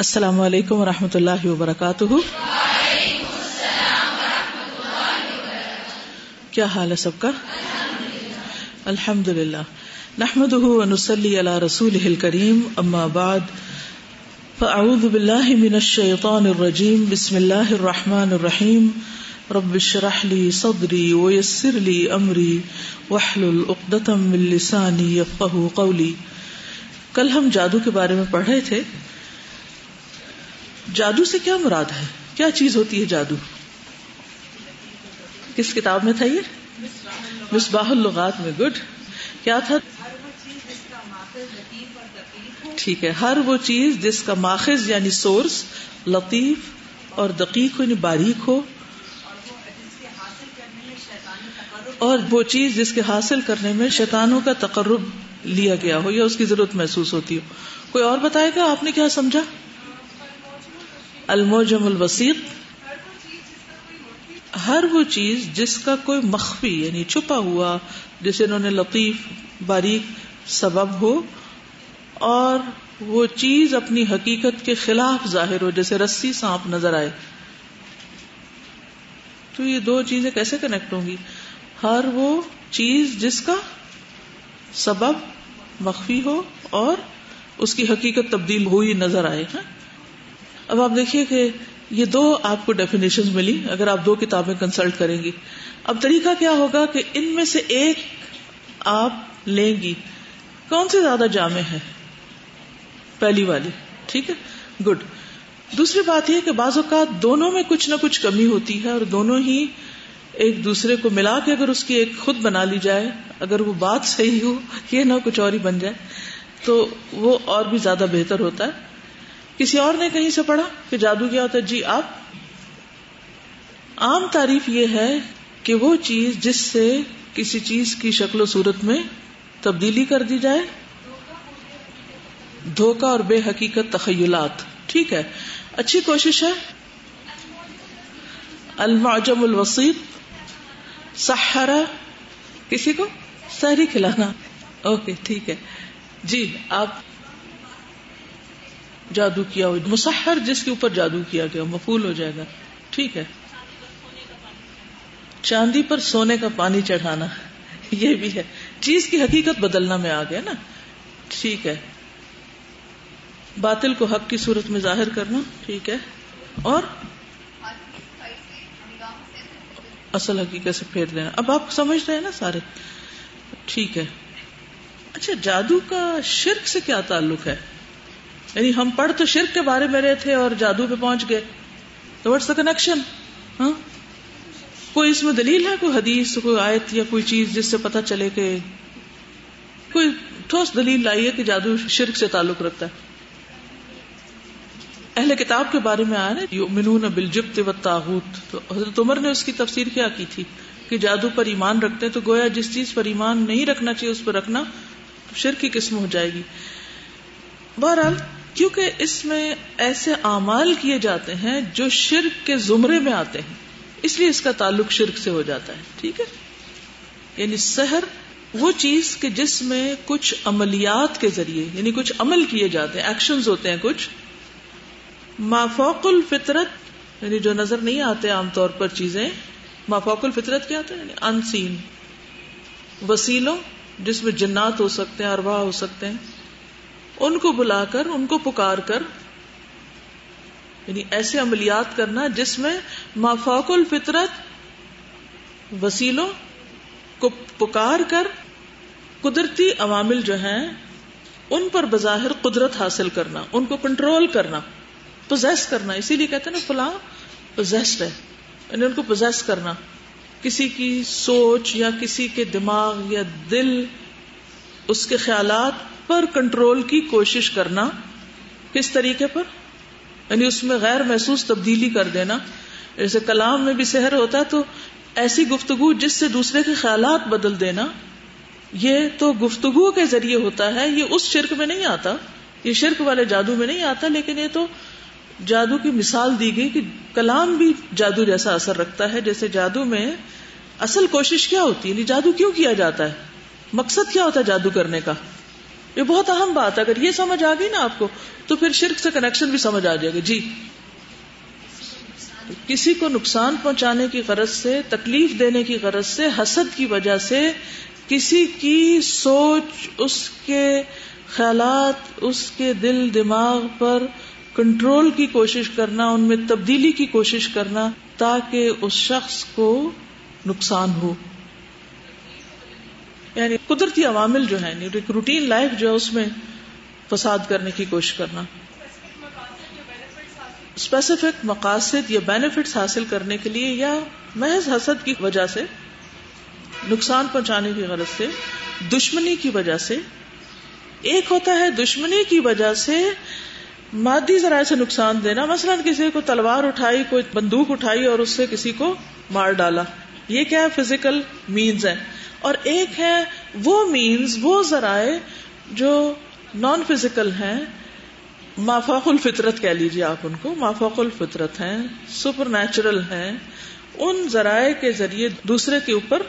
السلام علیکم و رحمۃ اللہ وبرکاتہ۔ کیا حال ہے سب کا؟ الحمد للہ نحمد ونسلی علی رسول کریم اما بعد۔ فاعوذ باللہ من الشیطان الرجیم۔ بسم اللہ الرحمن الرحیم۔ رب اشرح لی صدری ویسر لی امری۔ واحلل عقدۃ من لسانی یفقهوا قولی۔ کل ہم جادو کے بارے میں پڑھ رہے تھے۔ جادو سے کیا مراد ہے؟ کیا چیز ہوتی ہے جادو؟ کس کتاب میں تھا یہ؟ مصباح اللغات میں، گڈ۔ کیا تھا؟ ٹھیک ہے، ہر وہ چیز جس کا ماخذ یعنی سورس لطیف اور دقیق ہو یعنی باریک ہو اور وہ چیز جس کے حاصل کرنے میں شیطانوں کا تقرب لیا گیا ہو یا اس کی ضرورت محسوس ہوتی ہو۔ کوئی اور بتائے گا آپ نے کیا سمجھا؟ الموجم الوسیق، ہر وہ چیز جس کا کوئی مخفی یعنی چھپا ہوا جسے انہوں نے لطیف، باریک سبب ہو، اور وہ چیز اپنی حقیقت کے خلاف ظاہر ہو، جیسے رسی سانپ نظر آئے۔ تو یہ دو چیزیں کیسے کنیکٹ ہوں گی؟ ہر وہ چیز جس کا سبب مخفی ہو اور اس کی حقیقت تبدیل ہوئی نظر آئے ہاں؟ اب آپ دیکھیے کہ یہ دو آپ کو ڈیفینیشن ملی، اگر آپ دو کتابیں کنسلٹ کریں گی۔ اب طریقہ کیا ہوگا کہ ان میں سے ایک آپ لیں گی۔ کون سی زیادہ جامع ہے پہلی والی، ٹھیک ہے؟ گڈ دوسری بات یہ کہ بعض اوقات دونوں میں کچھ نہ کچھ کمی ہوتی ہے اور دونوں ہی ایک دوسرے کو ملا کے اگر اس کی ایک خود بنا لی جائے، اگر وہ بات صحیح ہو، یہ نہ کچھ اور ہی بن جائے، تو وہ اور بھی زیادہ بہتر ہوتا ہے۔ کسی اور نے کہیں سے پڑھا کہ جادو کیا ہوتا ہے؟ جی آپ۔ عام تعریف یہ ہے کہ وہ چیز جس سے کسی چیز کی شکل و صورت میں تبدیلی کر دی جائے۔ دھوکا اور بے حقیقت تخیلات۔ ٹھیک ہے۔ اچھی کوشش ہے۔ المعجم الوسیط۔ سہارا کسی کو؟ سہری کھلانا۔ اوکے، ٹھیک ہے۔ جی آپ۔ جادو کیا ہو۔ مسحر جس کے اوپر جادو کیا گیا مفول ہو جائے گا۔ ٹھیک ہے۔ چاندی پر سونے کا پانی چڑھانا، یہ بھی ہے۔ چیز کی حقیقت بدلنا میں آ گیا نا۔ ٹھیک ہے۔ باطل کو حق کی صورت میں ظاہر کرنا، ٹھیک ہے۔ اور اصل حقیقت سے پھیر دینا۔ اب آپ سمجھ رہے ہیں نا سارے؟ ٹھیک ہے۔ اچھا جادو کا شرک سے کیا تعلق ہے؟ یعنی ہم پڑھ تو شرک کے بارے میں رہے تھے اور جادو پہ پہنچ گئے تو واٹس دا کنیکشن ہاں؟ کوئی اس میں دلیل ہے؟ کوئی حدیث، کوئی آیت یا کوئی چیز جس سے پتا چلے کہ کوئی ٹھوس دلیل لائیے کہ جادو شرک سے تعلق رکھتا ہے؟ اہل کتاب کے بارے میں آیا نا، یؤمنون بالجبت والطاغوت۔ تو حضرت عمر نے اس کی تفسیر کیا کی تھی؟ کہ جادو پر ایمان رکھتے تو گویا جس چیز پر ایمان نہیں رکھنا چاہیے، اس پر رکھنا شرک کی قسم ہو جائے گی۔ بہرحال کیونکہ اس میں ایسے اعمال کیے جاتے ہیں جو شرک کے زمرے میں آتے ہیں۔ اس لیے اس کا تعلق شرک سے ہو جاتا ہے، ٹھیک ہے؟ یعنی سحر وہ چیز کہ جس میں کچھ عملیات کے ذریعے یعنی کچھ عمل کیے جاتے ہیں ایکشن ہوتے ہیں کچھ۔ مافوق الفطرت یعنی جو نظر نہیں آتے عام طور پر چیزیں مافوق الفطرت کیا آتا ہے؟ یعنی ان سین وسیلوں، جس میں جنات ہو سکتے ہیں ارواہ ہو سکتے ہیں۔ ان کو بلا کر، ان کو پکار کر یعنی ایسے عملیات کرنا جس میں مافوق الفطرت وسیلوں کو پکار کر قدرتی عوامل جو ہیں، ان پر بظاہر قدرت حاصل کرنا، ان کو کنٹرول کرنا پوزیس کرنا، اسی لیے کہتے ہیں نا فلاں پوزیسڈ ہے یعنی ان کو پوزیس کرنا۔ کسی کی سوچ یا کسی کے دماغ یا دل، اس کے خیالات پر کنٹرول کی کوشش کرنا کس طریقے پر؟ یعنی اس میں غیر محسوس تبدیلی کر دینا۔ جیسے کلام میں بھی سحر ہوتا ہے تو ایسی گفتگو جس سے دوسرے کے خیالات بدل دینا، یہ تو گفتگو کے ذریعے ہوتا ہے، یہ اس شرک میں نہیں آتا۔ یہ شرک والے جادو میں نہیں آتا، لیکن یہ تو جادو کی مثال دی گئی کہ کلام بھی جادو جیسا اثر رکھتا ہے۔ جیسے جادو میں اصل کوشش کیا ہوتی ہے؟ یعنی جادو کیوں کیا جاتا ہے؟ مقصد کیا ہوتا ہے جادو کرنے کا؟ یہ بہت اہم بات ہے، اگر یہ سمجھ آ گئی نا آپ کو، تو پھر شرک سے کنیکشن بھی سمجھ آ جائے گا جی۔ کسی کو نقصان پہنچانے کی غرض سے، تکلیف دینے کی غرض سے، حسد کی وجہ سے کسی کی سوچ، اس کے خیالات، اس کے دل، دماغ پر کنٹرول کی کوشش کرنا، ان میں تبدیلی کی کوشش کرنا تاکہ اس شخص کو نقصان ہو۔ یعنی قدرتی عوامل جو ہے یعنی روٹین لائف جو ہے، اس میں فساد کرنے کی کوشش کرنا۔ اسپیسیفک مقاصد یا بینیفٹس حاصل کرنے کے لیے یا محض حسد کی وجہ سے، نقصان پہنچانے کی غرض سے، دشمنی کی وجہ سے۔ ایک ہوتا ہے دشمنی کی وجہ سے مادی ذرائع سے نقصان دینا۔ مثلا کسی کو تلوار اٹھائی، کوئی بندوق اٹھائی اور اس سے کسی کو مار ڈالا۔ یہ کیا فزیکل مینز ہے؟ اور ایک ہے وہ مینز وہ ذرائع جو نان فزیکل ہیں، مافاق الفطرت کہہ لیجیے آپ ان کو، مافاق الفطرت ہیں سپر نیچرل ہیں، ان ذرائع کے ذریعے دوسرے کے اوپر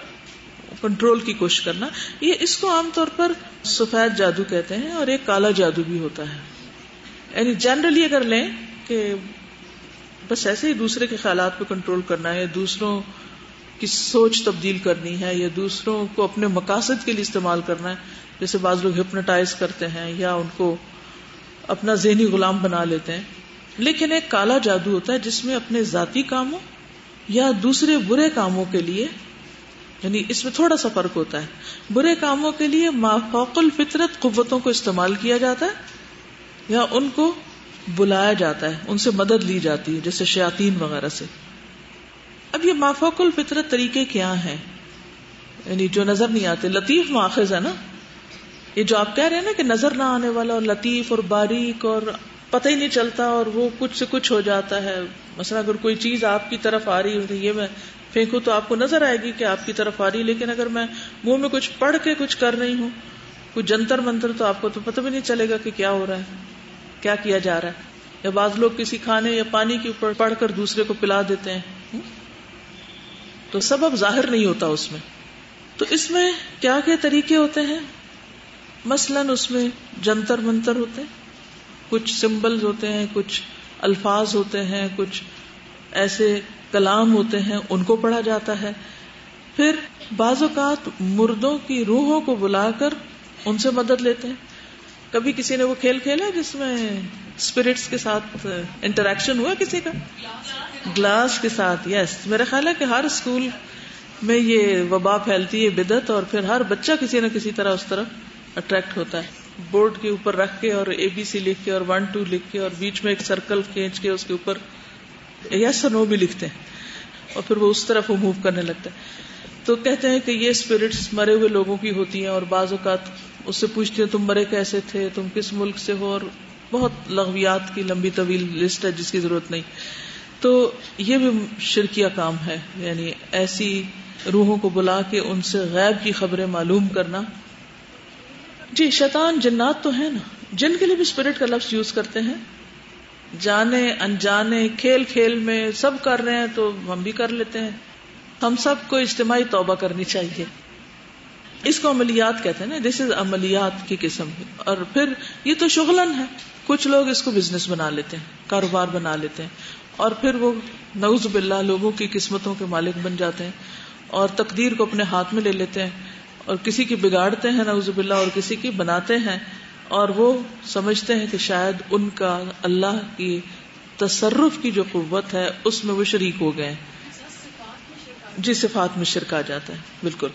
کنٹرول کی کوشش کرنا۔ یہ اس کو عام طور پر سفید جادو کہتے ہیں اور ایک کالا جادو بھی ہوتا ہے۔ یعنی جنرلی اگر لیں کہ بس ایسے ہی دوسرے کے خیالات پہ کنٹرول کرنا ہے، دوسروں کی سوچ تبدیل کرنی ہے یا دوسروں کو اپنے مقاصد کے لیے استعمال کرنا ہے، جیسے بعض لوگ ہپنوٹائز کرتے ہیں یا ان کو اپنا ذہنی غلام بنا لیتے ہیں۔ لیکن ایک کالا جادو ہوتا ہے جس میں اپنے ذاتی کاموں یا دوسرے برے کاموں کے لیے یعنی اس میں تھوڑا سا فرق ہوتا ہے۔ برے کاموں کے لیے مافوق الفطرت قوتوں کو استعمال کیا جاتا ہے یا ان کو بلایا جاتا ہے، ان سے مدد لی جاتی ہے، جیسے شیاتین وغیرہ سے۔ اب یہ مافوق الفطرت طریقے کیا ہیں؟ یعنی جو نظر نہیں آتے، لطیف ماخذ ہے نا؟ یہ جو آپ کہہ رہے ہیں نا کہ نظر نہ آنے والا اور لطیف اور باریک اور پتہ ہی نہیں چلتا اور وہ کچھ سے کچھ ہو جاتا ہے۔ مثلا اگر کوئی چیز آپ کی طرف آ رہی ہو یہ میں پھینکوں تو آپ کو نظر آئے گی کہ آپ کی طرف آ رہی لیکن اگر میں منہ میں کچھ پڑھ کے کچھ کر رہی ہوں کچھ جنتر منتر تو آپ کو تو پتہ بھی نہیں چلے گا کہ کیا ہو رہا ہے، کیا کیا جا رہا ہے۔ یا بعض لوگ کسی کھانے یا پانی کے اوپر پڑھ کر دوسرے کو پلا دیتے ہیں۔ تو سبب ظاہر نہیں ہوتا اس میں۔ تو اس میں کیا کیا طریقے ہوتے ہیں؟ مثلاً اس میں جنتر منتر ہوتے ہیں۔ کچھ سمبلز ہوتے ہیں، کچھ الفاظ ہوتے ہیں، کچھ ایسے کلام ہوتے ہیں، ان کو پڑھا جاتا ہے۔ پھر بعض اوقات مردوں کی روحوں کو بلا کر ان سے مدد لیتے ہیں۔ کبھی کسی نے وہ کھیل کھیلا جس میں اسپرٹس کے ساتھ uh, انٹریکشن ہوا کسی کا? گلاس کے ساتھ یس میرا خیال ہے کہ ہر اسکول میں یہ وبا پھیلتی ہے بدت اور پھر ہر بچہ کسی نہ کسی طرح اس طرف اٹریکٹ ہوتا ہے. بورڈ کے اوپر رکھ کے اور اے بی سی لکھ کے اور ون ٹو لکھ کے اور بیچ میں ایک سرکل کھینچ کے اس کے اوپر یس نو بھی لکھتے ہیں. اور پھر وہ اس طرف موو کرنے لگتا ہے تو کہتے ہیں کہ یہ اسپرٹس مرے ہوئے لوگوں کی ہوتی ہیں اور بعض اوقات اس سے پوچھتی ہیں تم مرے کیسے تھے؟ تم کس ملک سے ہو اور بہت لغویات کی لمبی طویل لسٹ ہے، جس کی ضرورت نہیں۔ تو یہ بھی شرکیہ کام ہے یعنی ایسی روحوں کو بلا کے ان سے غیب کی خبریں معلوم کرنا۔ جی شیطان جنات تو ہے نا۔ جن کے لیے بھی اسپرٹ کا لفظ یوز کرتے ہیں۔ جانے، انجانے، کھیل کھیل میں سب کر رہے ہیں تو ہم بھی کر لیتے ہیں۔ ہم سب کو اجتماعی توبہ کرنی چاہیے۔ اس کو عملیات کہتے ہیں نا دس از عملیات کی قسم۔ اور پھر یہ تو شغلن ہے۔ کچھ لوگ اس کو بزنس بنا لیتے ہیں، کاروبار بنا لیتے ہیں، اور پھر وہ نوز باللہ لوگوں کی قسمتوں کے مالک بن جاتے ہیں اور تقدیر کو اپنے ہاتھ میں لے لیتے ہیں اور کسی کی بگاڑتے ہیں نوز باللہ اور کسی کی بناتے ہیں اور وہ سمجھتے ہیں کہ شاید ان کا اللہ کی تصرف کی جو قوت ہے، اس میں وہ شریک ہو گئے جی صفات میں شرک آ جاتا ہے، بالکل۔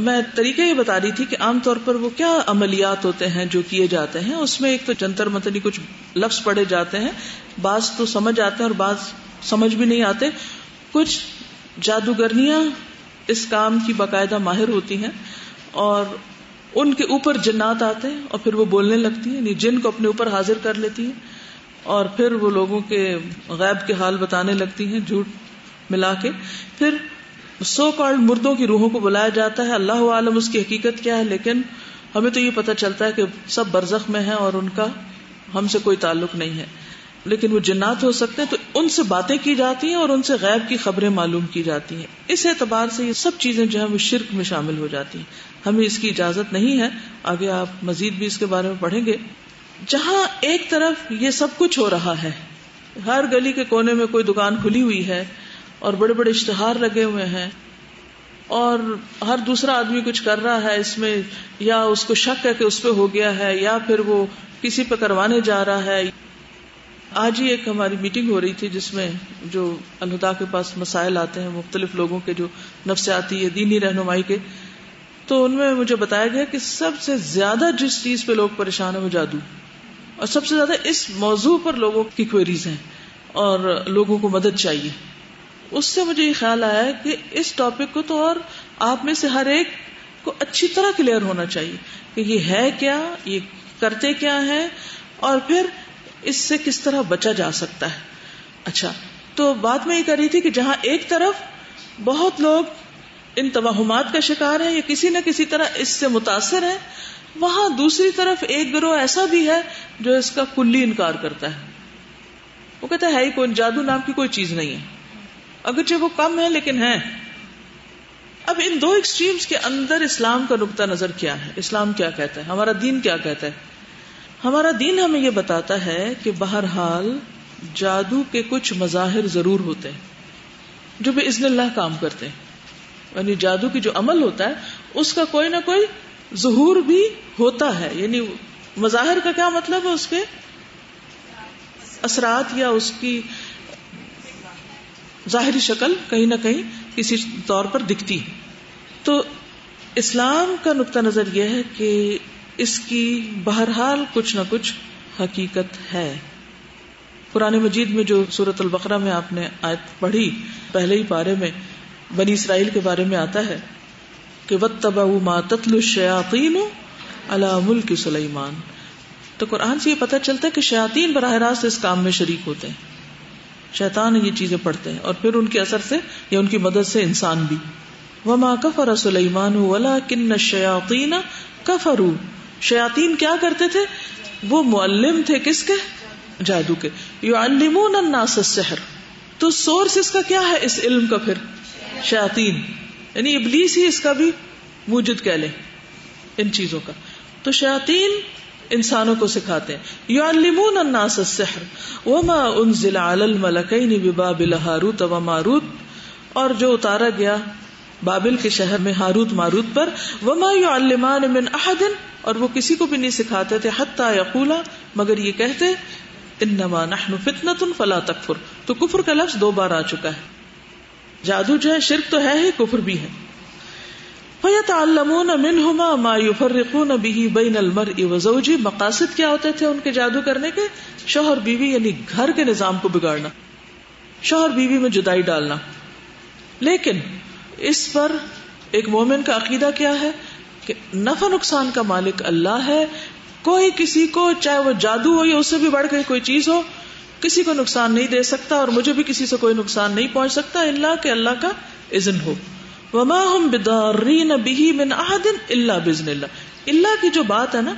میں طریقہ یہ بتا رہی تھی کہ عام طور پر وہ کیا عملیات ہوتے ہیں جو کیے جاتے ہیں؟ اس میں ایک تو جنتر منتری کچھ لفظ پڑے جاتے ہیں۔ بعض تو سمجھ آتے ہیں اور بعض سمجھ بھی نہیں آتے۔ کچھ جادوگرنیاں اس کام کی باقاعدہ ماہر ہوتی ہیں اور ان کے اوپر جنات آتے ہیں اور پھر وہ بولنے لگتی ہیں یعنی جن کو اپنے اوپر حاضر کر لیتی ہیں۔ اور پھر وہ لوگوں کے غیب کے حال بتانے لگتی ہیں جھوٹ ملا کے۔ پھر سو کارڈ مردوں کی روحوں کو بلایا جاتا ہے۔ اللہ عالم اس کی حقیقت کیا ہے؟ لیکن ہمیں تو یہ پتا چلتا ہے کہ سب برزخ میں ہے اور ان کا ہم سے کوئی تعلق نہیں ہے۔ لیکن وہ جنات ہو سکتے ہیں تو ان سے باتیں کی جاتی ہیں اور ان سے غیب کی خبریں معلوم کی جاتی ہیں۔ اس اعتبار سے یہ سب چیزیں جو ہیں وہ شرک میں شامل ہو جاتی ہیں۔ ہمیں اس کی اجازت نہیں ہے۔ آگے آپ مزید بھی اس کے بارے میں پڑھیں گے۔ جہاں ایک طرف یہ سب کچھ ہو رہا ہے، ہر گلی کے کونے میں کوئی دکان کھلی ہوئی ہے اور بڑے بڑے اشتہار لگے ہوئے ہیں اور ہر دوسرا آدمی کچھ کر رہا ہے اس میں، یا اس کو شک ہے کہ اس پہ ہو گیا ہے، یا پھر وہ کسی پہ کروانے جا رہا ہے۔ آج ہی ایک ہماری میٹنگ ہو رہی تھی جس میں جو الہدا کے پاس مسائل آتے ہیں، مختلف لوگوں کے جو نفسیاتی یا دینی رہنمائی کے۔ تو ان میں مجھے بتایا گیا کہ سب سے زیادہ جس چیز پہ لوگ پریشان ہیں وہ جادو۔ اور سب سے زیادہ اس موضوع پر لوگوں کی کوئریز ہیں اور لوگوں کو مدد چاہیے۔ اس سے مجھے یہ خیال آیا کہ اس ٹاپک کو تو اور آپ میں سے ہر ایک کو اچھی طرح کلیئر ہونا چاہیے کہ یہ ہے کیا، یہ کرتے کیا ہے اور پھر اس سے کس طرح بچا جا سکتا ہے۔ اچھا تو بات میں یہ کر رہی تھی کہ جہاں ایک طرف بہت لوگ ان توہمات کا شکار ہے یا کسی نہ کسی طرح اس سے متاثر ہے وہاں دوسری طرف ایک گروہ ایسا بھی ہے جو اس کا کلی انکار کرتا ہے۔ وہ کہتا ہے ہی کوئی جادو نام کی کوئی چیز نہیں ہے۔ اگرچہ وہ کم ہے لیکن ہے اب ان دو ایکسٹریمز کے اندر اسلام کا نقطہ نظر کیا ہے؟ اسلام کیا کہتا ہے؟ ہمارا دین کیا کہتا ہے؟ ہمارا دین ہمیں یہ بتاتا ہے کہ بہرحال جادو کے کچھ مظاہر ضرور ہوتے ہیں، جو بے اللہ کام کرتے ہیں۔ یعنی جادو کی جو عمل ہوتا ہے، اس کا کوئی نہ کوئی ظہور بھی ہوتا ہے۔ یعنی مظاہر کا کیا مطلب ہے اس کے؟ اثرات یا اس کی ظاہری شکل کہیں نہ کہیں کسی طور پر دکھتی تو اسلام کا نقطہ نظر یہ ہے کہ اس کی بہرحال کچھ نہ کچھ حقیقت ہے۔ قرآن مجید میں جو سورت البقرہ میں آپ نے آیت پڑھی، پہلے ہی پارے میں بنی اسرائیل کے بارے میں آتا ہے کہ وط تبا ما تتل الشیاطین علی ملک سلیمان تو قرآن سے یہ پتہ چلتا ہے کہ شیاطین براہ راست اس کام میں شریک ہوتے ہیں۔ شیطان یہ چیزیں پڑھتے ہیں اور پھر ان کے اثر سے یا ان کی مدد سے انسان بھی۔ وما کفر سلیمان ولا کن شیاطین کفرو شیاطین کیا کرتے تھے؟ وہ معلم تھے کس کے؟ جادو کے۔ یعلمون الناس السحر۔ تو سورس اس کا کیا ہے؟ اس علم کا پھر۔ شیاطین۔ یعنی ابلیس ہی اس کا بھی موجود کہہ لیں۔ ان چیزوں کا۔ تو شیاطین انسانوں کو سکھاتے ہیں۔ یعلمون الناس السحر وما انزل علی الملکین ببابل ہاروت و ماروت۔ اور جو اتارا گیا بابل کے شہر میں ہاروت ماروت پر، وما یعلمان من احد۔ اور وہ کسی کو بھی نہیں سکھاتے تھے، حتی یقولا، مگر یہ کہتے، انما نحن فتنۃ فلا تکفر۔ تو کفر کا لفظ دو بار آ چکا ہے۔ جادو جو ہے، شرک تو ہے ہی، کفر بھی ہے۔ فَيَتَعَلَّمُونَ مِنْهُمَا مَا يُفَرِّقُونَ بِهِ بَيْنَ الْمَرْءِ وَزَوْجِ مقاصد کیا ہوتے تھے ان کے جادو کرنے کے؟ شوہر بیوی یعنی گھر کے نظام کو بگاڑنا، شوہر بیوی میں جدائی ڈالنا۔ لیکن اس پر ایک مومن کا عقیدہ کیا ہے کہ نفع نقصان کا مالک اللہ ہے، کوئی کسی کو چاہے وہ جادو ہو یا اس سے بھی بڑھ گئی کوئی چیز ہو، کسی کو نقصان نہیں دے سکتا اور مجھے بھی کسی سے کوئی نقصان نہیں پہنچ سکتا اللہ کے اللہ کا اذن ہو۔ وما ہم بدارین بھی من احد اللہ بزن اللہ۔ اللہ کی جو بات ہے نا،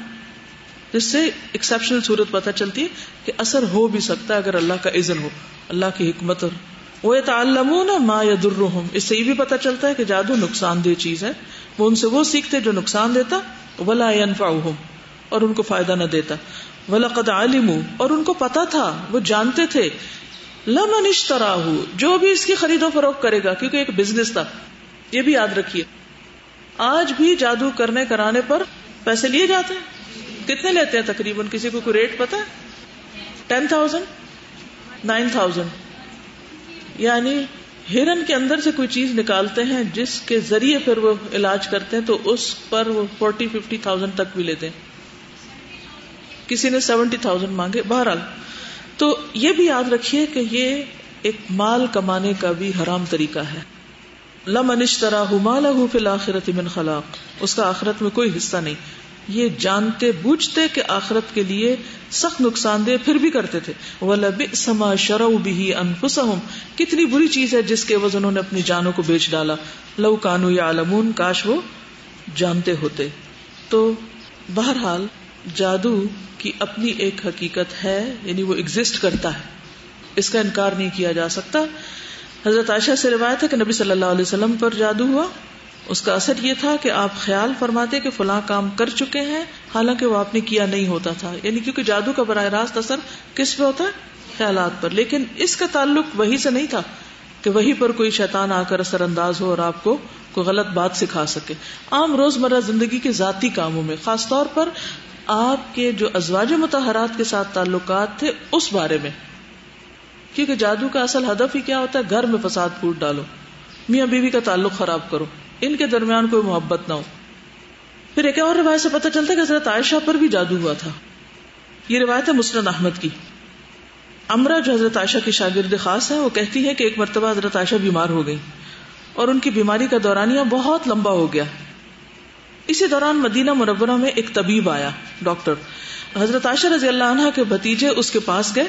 جس سے ایکسپشنل صورت پتہ چلتی ہے کہ اثر ہو بھی سکتا ہے اگر اللہ کا اذن ہو۔ اللہ کی حکمت اور وہ تعلمون ما یدرہم اس سے یہ بھی پتہ چلتا ہے کہ جادو نقصان دہ چیز ہے۔ وہ ان سے وہ سیکھتے جو نقصان دیتا، ولا ينفعهم۔ اور ان کو فائدہ نہ دیتا۔ ولقد علموا۔ اور ان کو پتا تھا، وہ جانتے تھے۔ لمن اشتراہ جو بھی اس کی خرید و فروخت کرے گا، کیونکہ ایک بزنس تھا۔ یہ بھی یاد رکھیے۔ آج بھی جادو کرنے کرانے پر پیسے لیے جاتے ہیں۔ کتنے لیتے ہیں تقریباً؟ کسی کو کوئی ریٹ پتا ہے؟ ٹین تھاؤزینڈ نائن تھاؤزینڈ یعنی ہرن کے اندر سے کوئی چیز نکالتے ہیں جس کے ذریعے پھر وہ علاج کرتے ہیں تو اس پر وہ فورٹی ففٹی تھاؤزینڈ تک بھی لیتے ہیں۔ کسی نے سیونٹی تھاؤزینڈ مانگے، بہرحال۔ تو یہ بھی یاد رکھیے کہ یہ ایک مال کمانے کا بھی حرام طریقہ ہے۔ لمن اشترا مالا فی الآخرت من خلاق۔ اس کا آخرت میں کوئی حصہ نہیں۔ یہ جانتے بوجھتے کہ آخرت کے لیے سخت نقصان دہ پھر بھی کرتے تھے۔ سما شرو بھی انفسہم کتنی بری چیز ہے جس کے وز انہوں نے اپنی جانوں کو بیچ ڈالا۔ لو کانو یا علمون کاش وہ جانتے ہوتے۔ تو بہرحال جادو کی اپنی ایک حقیقت ہے یعنی وہ ایگزٹ کرتا ہے۔ اس کا انکار نہیں کیا جا سکتا۔ حضرت عائشہ سے روایت ہے کہ نبی صلی اللہ علیہ وسلم پر جادو ہوا۔ اس کا اثر یہ تھا کہ آپ خیال فرماتے کہ فلاں کام کر چکے ہیں، حالانکہ وہ آپ نے کیا نہیں ہوتا تھا۔ یعنی کیونکہ جادو کا براہ راست اثر کس پہ ہوتا ہے؟ خیالات پر۔ لیکن اس کا تعلق وہی سے نہیں تھا کہ وہی پر کوئی شیطان آ کر اثر انداز ہو اور آپ کو کوئی غلط بات سکھا سکے۔ عام روز مرہ زندگی کے ذاتی کاموں میں، خاص طور پر آپ کے جو ازواج متحرات کے ساتھ تعلقات تھے اس بارے میں۔ کیونکہ جادو کا اصل ہدف ہی کیا ہوتا ہے؟ گھر میں فساد پھوٹ ڈالو۔ میاں بیوی کا تعلق خراب کرو۔ ان کے درمیان کوئی محبت نہ ہو۔ پھر ایک اور روایت سے پتہ چلتا ہے کہ حضرت عائشہ پر بھی جادو ہوا تھا۔ یہ روایت ہے مسند احمد کی۔ امرا جو حضرت عائشہ کی شاگرد خاص ہے وہ کہتی ہے کہ ایک مرتبہ حضرت عائشہ بیمار ہو گئی اور ان کی بیماری کا دورانیہ بہت لمبا ہو گیا۔ اسی دوران مدینہ مربرہ میں ایک طبیب آیا، ڈاکٹر۔ حضرت عائشہ رضی اللہ عنہ کے بھتیجے اس کے پاس گئے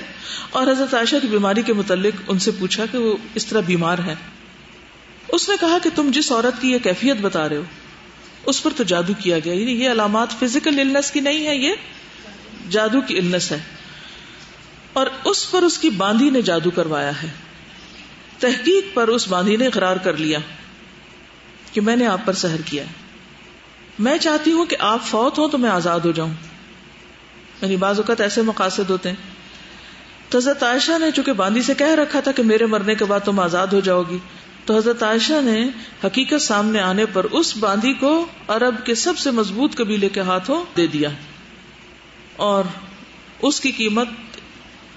اور حضرت عائشہ کی بیماری کے متعلق ان سے پوچھا کہ وہ اس طرح بیمار ہے اس نے کہا کہ تم جس عورت کی یہ کیفیت بتا رہے ہو، اس پر تو جادو کیا گیا۔ یعنی یہ علامات فزیکل النس کی نہیں ہے یہ جادو کی النس ہے۔ اور اس پر اس کی باندھی نے جادو کروایا ہے۔ تحقیق پر اس باندھی نے اقرار کر لیا کہ میں نے آپ پر سحر کیا میں چاہتی ہوں کہ آپ فوت ہو تو میں آزاد ہو جاؤں۔ یعنی بعض اوقات ایسے مقاصد ہوتے ہیں۔ تو حضرت عائشہ نے چونکہ باندھی سے کہہ رکھا تھا کہ میرے مرنے کے بعد تم آزاد ہو جاؤ گی، تو حضرت عائشہ نے حقیقت سامنے آنے پر اس باندھی کو عرب کے سب سے مضبوط قبیلے کے ہاتھوں دے دیا۔ اور اس کی قیمت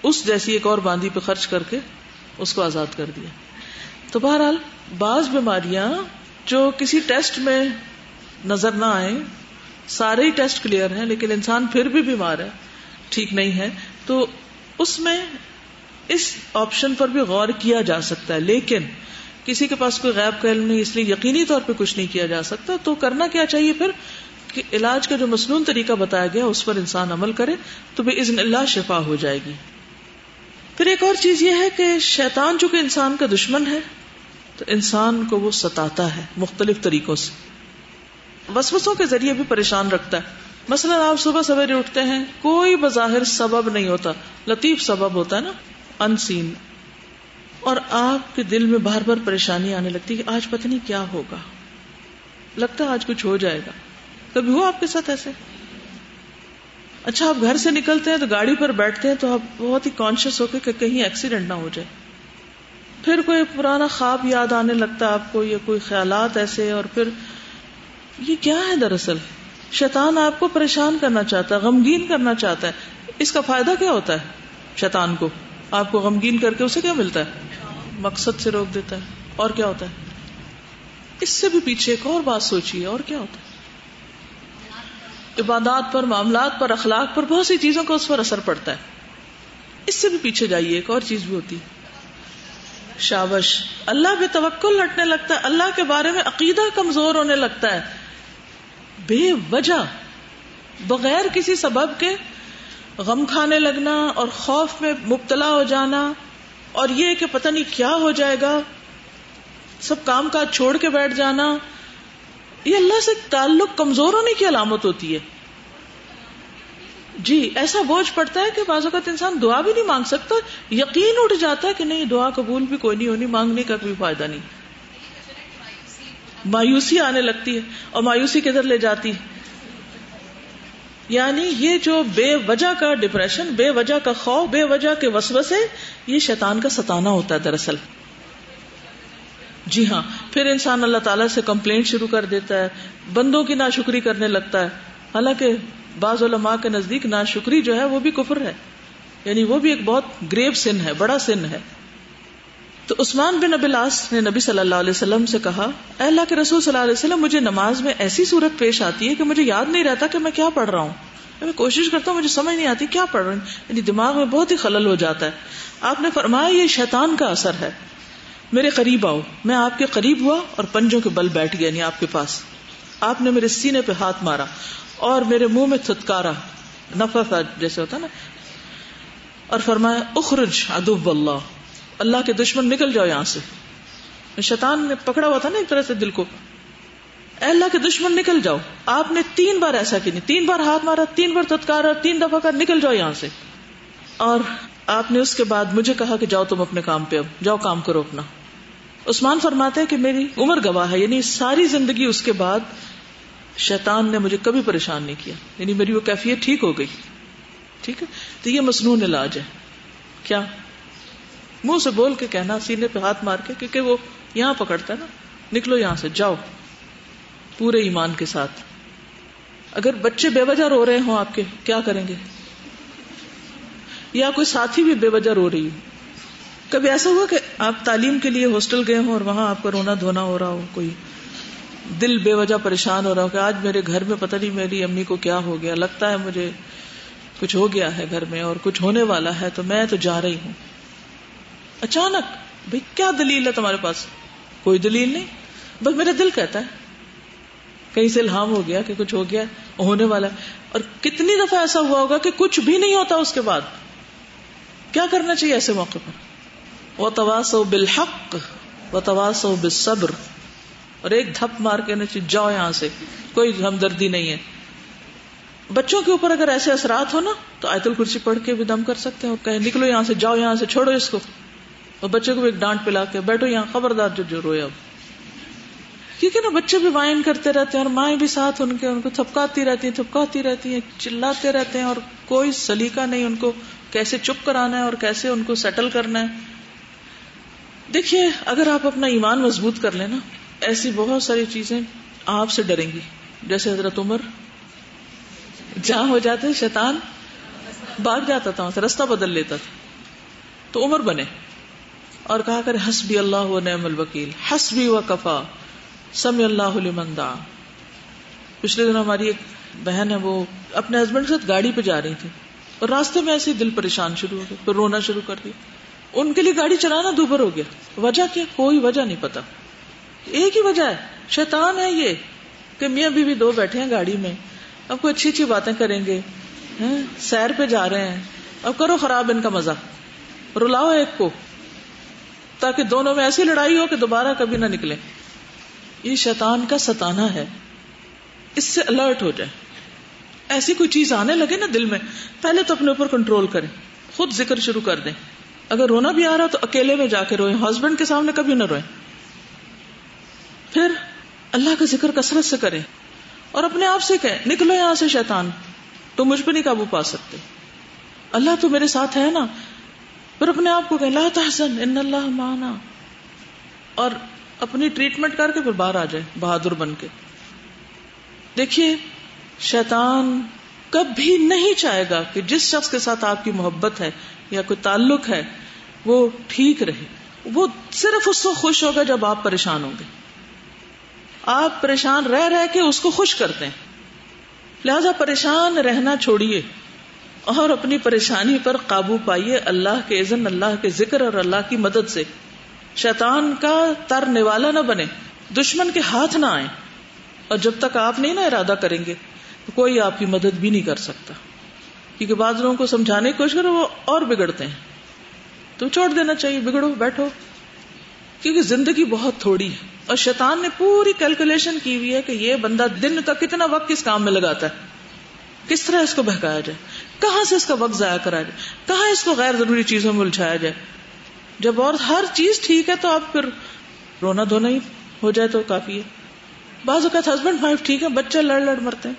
اس جیسی ایک اور باندھی پہ خرچ کر کے اس کو آزاد کر دیا۔ تو بہرحال بعض بیماریاں جو کسی ٹیسٹ میں نظر نہ آئے سارے ہی ٹیسٹ کلیئر ہیں، لیکن انسان پھر بھی بیمار ہے، ٹھیک نہیں ہے۔ تو اس میں اس آپشن پر بھی غور کیا جا سکتا ہے۔ لیکن کسی کے پاس کوئی غیب کا علم نہیں، اس لیے یقینی طور پہ کچھ نہیں کیا جا سکتا۔ تو کرنا کیا چاہیے پھر؟ کہ علاج کا جو مصنون طریقہ بتایا گیا، اس پر انسان عمل کرے تو بے عزن اللہ شفا ہو جائے گی۔ پھر ایک اور چیز یہ ہے کہ شیطان چونکہ انسان کا دشمن ہے، تو انسان کو وہ ستاتا ہے مختلف طریقوں سے۔ وسوسوں کے ذریعے بھی پریشان رکھتا ہے۔ مثلا آپ صبح سویرے اٹھتے ہیں، کوئی بظاہر سبب نہیں ہوتا، لطیف سبب ہوتا ہے نا ان سین اور آپ کے دل میں بار بار پریشانی آنے لگتی کہ آج پتہ نہیں کیا ہوگا۔ لگتا ہے آج کچھ ہو جائے گا۔ کبھی ہوا آپ کے ساتھ ایسے؟ اچھا آپ گھر سے نکلتے ہیں تو گاڑی پر بیٹھتے ہیں تو آپ بہت ہی کانشیس ہو کے کہ کہیں ایکسیڈنٹ نہ ہو جائے۔ پھر کوئی پرانا خواب یاد آنے لگتا ہے آپ کو یا کوئی خیالات ایسے اور پھر یہ کیا ہے دراصل؟ شیطان آپ کو پریشان کرنا چاہتا ہے، غمگین کرنا چاہتا ہے۔ اس کا فائدہ کیا ہوتا ہے شیطان کو؟ آپ کو غمگین کر کے اسے کیا ملتا ہے؟ مقصد سے روک دیتا ہے۔ اور کیا ہوتا ہے؟ اس سے بھی پیچھے ایک اور بات سوچیے، اور کیا ہوتا ہے؟ عبادات پر، معاملات پر، اخلاق پر بہت سی چیزوں کا اس پر اثر پڑتا ہے۔ اس سے بھی پیچھے جائیے، ایک اور چیز بھی ہوتی۔ شابش، اللہ پہ توکل لٹنے لگتا ہے، اللہ کے بارے میں عقیدہ کمزور ہونے لگتا ہے۔ بے وجہ بغیر کسی سبب کے غم کھانے لگنا اور خوف میں مبتلا ہو جانا اور یہ کہ پتہ نہیں کیا ہو جائے گا، سب کام کاج چھوڑ کے بیٹھ جانا، یہ اللہ سے تعلق کمزور ہونے کی علامت ہوتی ہے۔ جی ایسا بوجھ پڑتا ہے کہ بعض اوقات انسان دعا بھی نہیں مانگ سکتا، یقین اٹھ جاتا ہے کہ نہیں، دعا قبول بھی کوئی نہیں ہونی مانگنے کا کوئی فائدہ نہیں۔ مایوسی آنے لگتی ہے اور مایوسی کدھر لے جاتی ہے؟ یعنی یہ جو بے وجہ کا ڈپریشن بے وجہ کا خوف، بے وجہ کے وسوسے، یہ شیطان کا ستانا ہوتا ہے دراصل۔ جی ہاں پھر انسان اللہ تعالیٰ سے کمپلینٹ شروع کر دیتا ہے، بندوں کی ناشکری کرنے لگتا ہے۔ حالانکہ بعض علماء کے نزدیک ناشکری جو ہے وہ بھی کفر ہے۔ یعنی وہ بھی ایک بہت گریو سن ہے، بڑا سن ہے۔ تو عثمان بن ابلاس نے نبی صلی اللہ علیہ وسلم سے کہا، اے اللہ کے رسول صلی اللہ علیہ وسلم، مجھے نماز میں ایسی صورت پیش آتی ہے کہ مجھے یاد نہیں رہتا کہ میں کیا پڑھ رہا ہوں۔ میں کوشش کرتا ہوں، مجھے سمجھ نہیں آتی کیا پڑھ رہا ہوں۔ یعنی دماغ میں بہت ہی خلل ہو جاتا ہے۔ آپ نے فرمایا، یہ شیطان کا اثر ہے۔ میرے قریب آؤ۔ میں آپ کے قریب ہوا اور پنجوں کے بل بیٹھ گیا یعنی آپ کے پاس۔ آپ نے میرے سینے پہ ہاتھ مارا اور میرے منہ میں تھتکارا۔ نفا جیسے ہوتا نا۔ اور فرمایا، اخرج ادب اللہ۔ اللہ کے دشمن نکل جاؤ یہاں سے۔ شیطان نے پکڑا ہوا تھا نا ایک طرح سے دل کو۔ اے اللہ کے دشمن نکل جاؤ۔ آپ نے تین بار ایسا کی نہیں۔ تین بار ہاتھ مارا، تین بار تتکارا تین دفعہ کر نکل جاؤ یہاں سے۔ اور آپ نے اس کے بعد مجھے کہا کہ جاؤ تم اپنے کام پہ اب، جاؤ کام کرو اپنا۔ عثمان فرماتے ہیں کہ میری عمر گواہ ہے یعنی ساری زندگی اس کے بعد شیطان نے مجھے کبھی پریشان نہیں کیا۔ یعنی میری وہ کیفیت ٹھیک ہو گئی۔ ٹھیک ہے؟ تو یہ مصنون علاج ہے۔ کیا؟ منہ سے بول کے کہنا، سینے پہ ہاتھ مار کے، کیونکہ وہ یہاں پکڑتا ہے نا۔ نکلو یہاں سے، جاؤ۔ پورے ایمان کے ساتھ۔ اگر بچے بے وجہ رو رہے ہوں آپ کے، کیا کریں گے؟ یا کوئی ساتھی بھی بے وجہ رو رہی ہو۔ کبھی ایسا ہوا کہ آپ تعلیم کے لیے ہاسٹل گئے ہوں اور وہاں آپ کا رونا دھونا ہو رہا ہو، کوئی دل بے وجہ پریشان ہو رہا ہو کہ آج میرے گھر میں پتہ نہیں میری امی کو کیا ہو گیا، لگتا ہے مجھے کچھ ہو گیا ہے گھر میں اور کچھ ہونے والا ہے تو میں تو جا رہی ہوں۔ اچانک بھائی کیا دلیل ہے تمہارے پاس؟ کوئی دلیل نہیں، بس میرا دل کہتا ہے۔ کہیں سے الہام ہو گیا کہ کچھ ہو گیا، ہونے والا ہے۔ اور کتنی دفعہ ایسا ہوا ہوگا کہ کچھ بھی نہیں ہوتا اس کے بعد۔ کیا کرنا چاہیے ایسے موقع پر؟ وہ تواس و بالحق و تواس و بالصبر۔ اور ایک دھپ مار کے چاہیے جاؤ یہاں سے، کوئی ہمدردی نہیں ہے۔ بچوں کے اوپر اگر ایسے اثرات ہو نا، تو آیت الکرسی پڑھ کے بھی دم کر سکتے ہیں۔ کہیں نکلو یہاں سے، جاؤ یہاں سے، چھوڑو اس کو۔ اور بچے کو بھی ایک ڈانٹ پلا کے بیٹھو یہاں، خبردار جو جو روئے اب۔ کیونکہ نا بچے بھی وائن کرتے رہتے ہیں اور مائیں بھی ساتھ ان کے، ان کو تھپکاتی رہتی ہیں، تھپکاتی رہتی ہیں، چلاتے رہتے ہیں اور کوئی سلیقہ نہیں ان کو کیسے چپ کرانا ہے اور کیسے ان کو سیٹل کرنا ہے۔ دیکھیے، اگر آپ اپنا ایمان مضبوط کر لیں نا، ایسی بہت ساری چیزیں آپ سے ڈریں گی۔ جیسے حضرت عمر، جہاں ہو جاتے شیطان بھاگ جاتا تھا، وہاں سے رستہ بدل لیتا تھا۔ تو عمر بنے۔ اور کہا کر حسبی اللہ و نعم الوکیل، حسبی و کفا، سمی اللہ لمن دا پچھلے دن ہماری ایک بہن ہے، وہ اپنے ہسبینڈ کے ساتھ گاڑی پہ جا رہی تھی۔ اور راستے میں ایسے دل پریشان شروع ہو گیا پھر رونا شروع کر دیا۔ ان کے لیے گاڑی چلانا دوبر ہو گیا۔ وجہ کیا؟ کوئی وجہ نہیں پتا۔ ایک ہی وجہ ہے، شیطان ہے یہ کہ میاں بیوی دو بیٹھے ہیں گاڑی میں۔ اب کوئی اچھی اچھی باتیں کریں گے ہاں، سیر پہ جا رہے ہیں۔ اب کرو خراب ان کا مزہ۔ رلاؤ ایک کو۔ تاکہ دونوں میں ایسی لڑائی ہو کہ دوبارہ کبھی نہ نکلے۔ یہ شیطان کا ستانا ہے۔ اس سے الرٹ ہو جائے۔ ایسی کوئی چیز آنے لگے نا دل میں، پہلے تو اپنے اوپر کنٹرول کریں۔ خود ذکر شروع کر دیں۔ اگر رونا بھی آ رہا تو اکیلے میں جا کے روئیں۔ ہسبینڈ کے سامنے کبھی نہ روئیں۔ پھر اللہ کا ذکر کثرت سے کریں۔ اور اپنے آپ سے کہ نکلو یہاں سے شیطان۔ تو مجھ پہ نہیں قابو پا سکتے۔ اللہ تو میرے ساتھ ہے نا۔ پھر اپنے آپ کو کہ لا تحسن ان اللہ مانا اور اپنی ٹریٹمنٹ کر کے پھر باہر آ جائے بہادر بن کے. دیکھیے، شیطان کبھی نہیں چاہے گا کہ جس شخص کے ساتھ آپ کی محبت ہے یا کوئی تعلق ہے، وہ ٹھیک رہے. وہ صرف اس کو خوش ہوگا جب آپ پریشان ہوں گے. آپ پریشان رہ رہ کے اس کو خوش کرتے ہیں. لہذا پریشان رہنا چھوڑیے. اور اپنی پریشانی پر قابو پائیے اللہ کے عزن اللہ کے ذکر اور اللہ کی مدد سے۔ شیطان کا تر نوالا نہ بنے، دشمن کے ہاتھ نہ آئے اور جب تک آپ نہیں نا ارادہ کریں گے، تو کوئی آپ کی مدد بھی نہیں کر سکتا۔ کیونکہ بعض لوگوں کو سمجھانے کی کوشش کرو، وہ اور بگڑتے ہیں۔ تو چھوڑ دینا چاہیے، بگڑو، بیٹھو۔ کیونکہ زندگی بہت تھوڑی ہے۔ اور شیطان نے پوری کیلکولیشن کی ہوئی ہے کہ یہ بندہ دن کا کتنا وقت کس کام میں لگاتا ہے، کس طرح اس کو بہکایا جائے۔ کہاں سے اس کا وقت ضائع کرایا جائے؟ کہاں اس کو غیر ضروری چیزوں میں الجھایا جائے؟ جب اور ہر چیز ٹھیک ہے تو آپ پھر رونا دھونا ہی ہو جائے تو کافی ہے۔ بعض اوقات ہسبینڈ وائف ٹھیک ہے بچے لڑ لڑ مرتے ہیں۔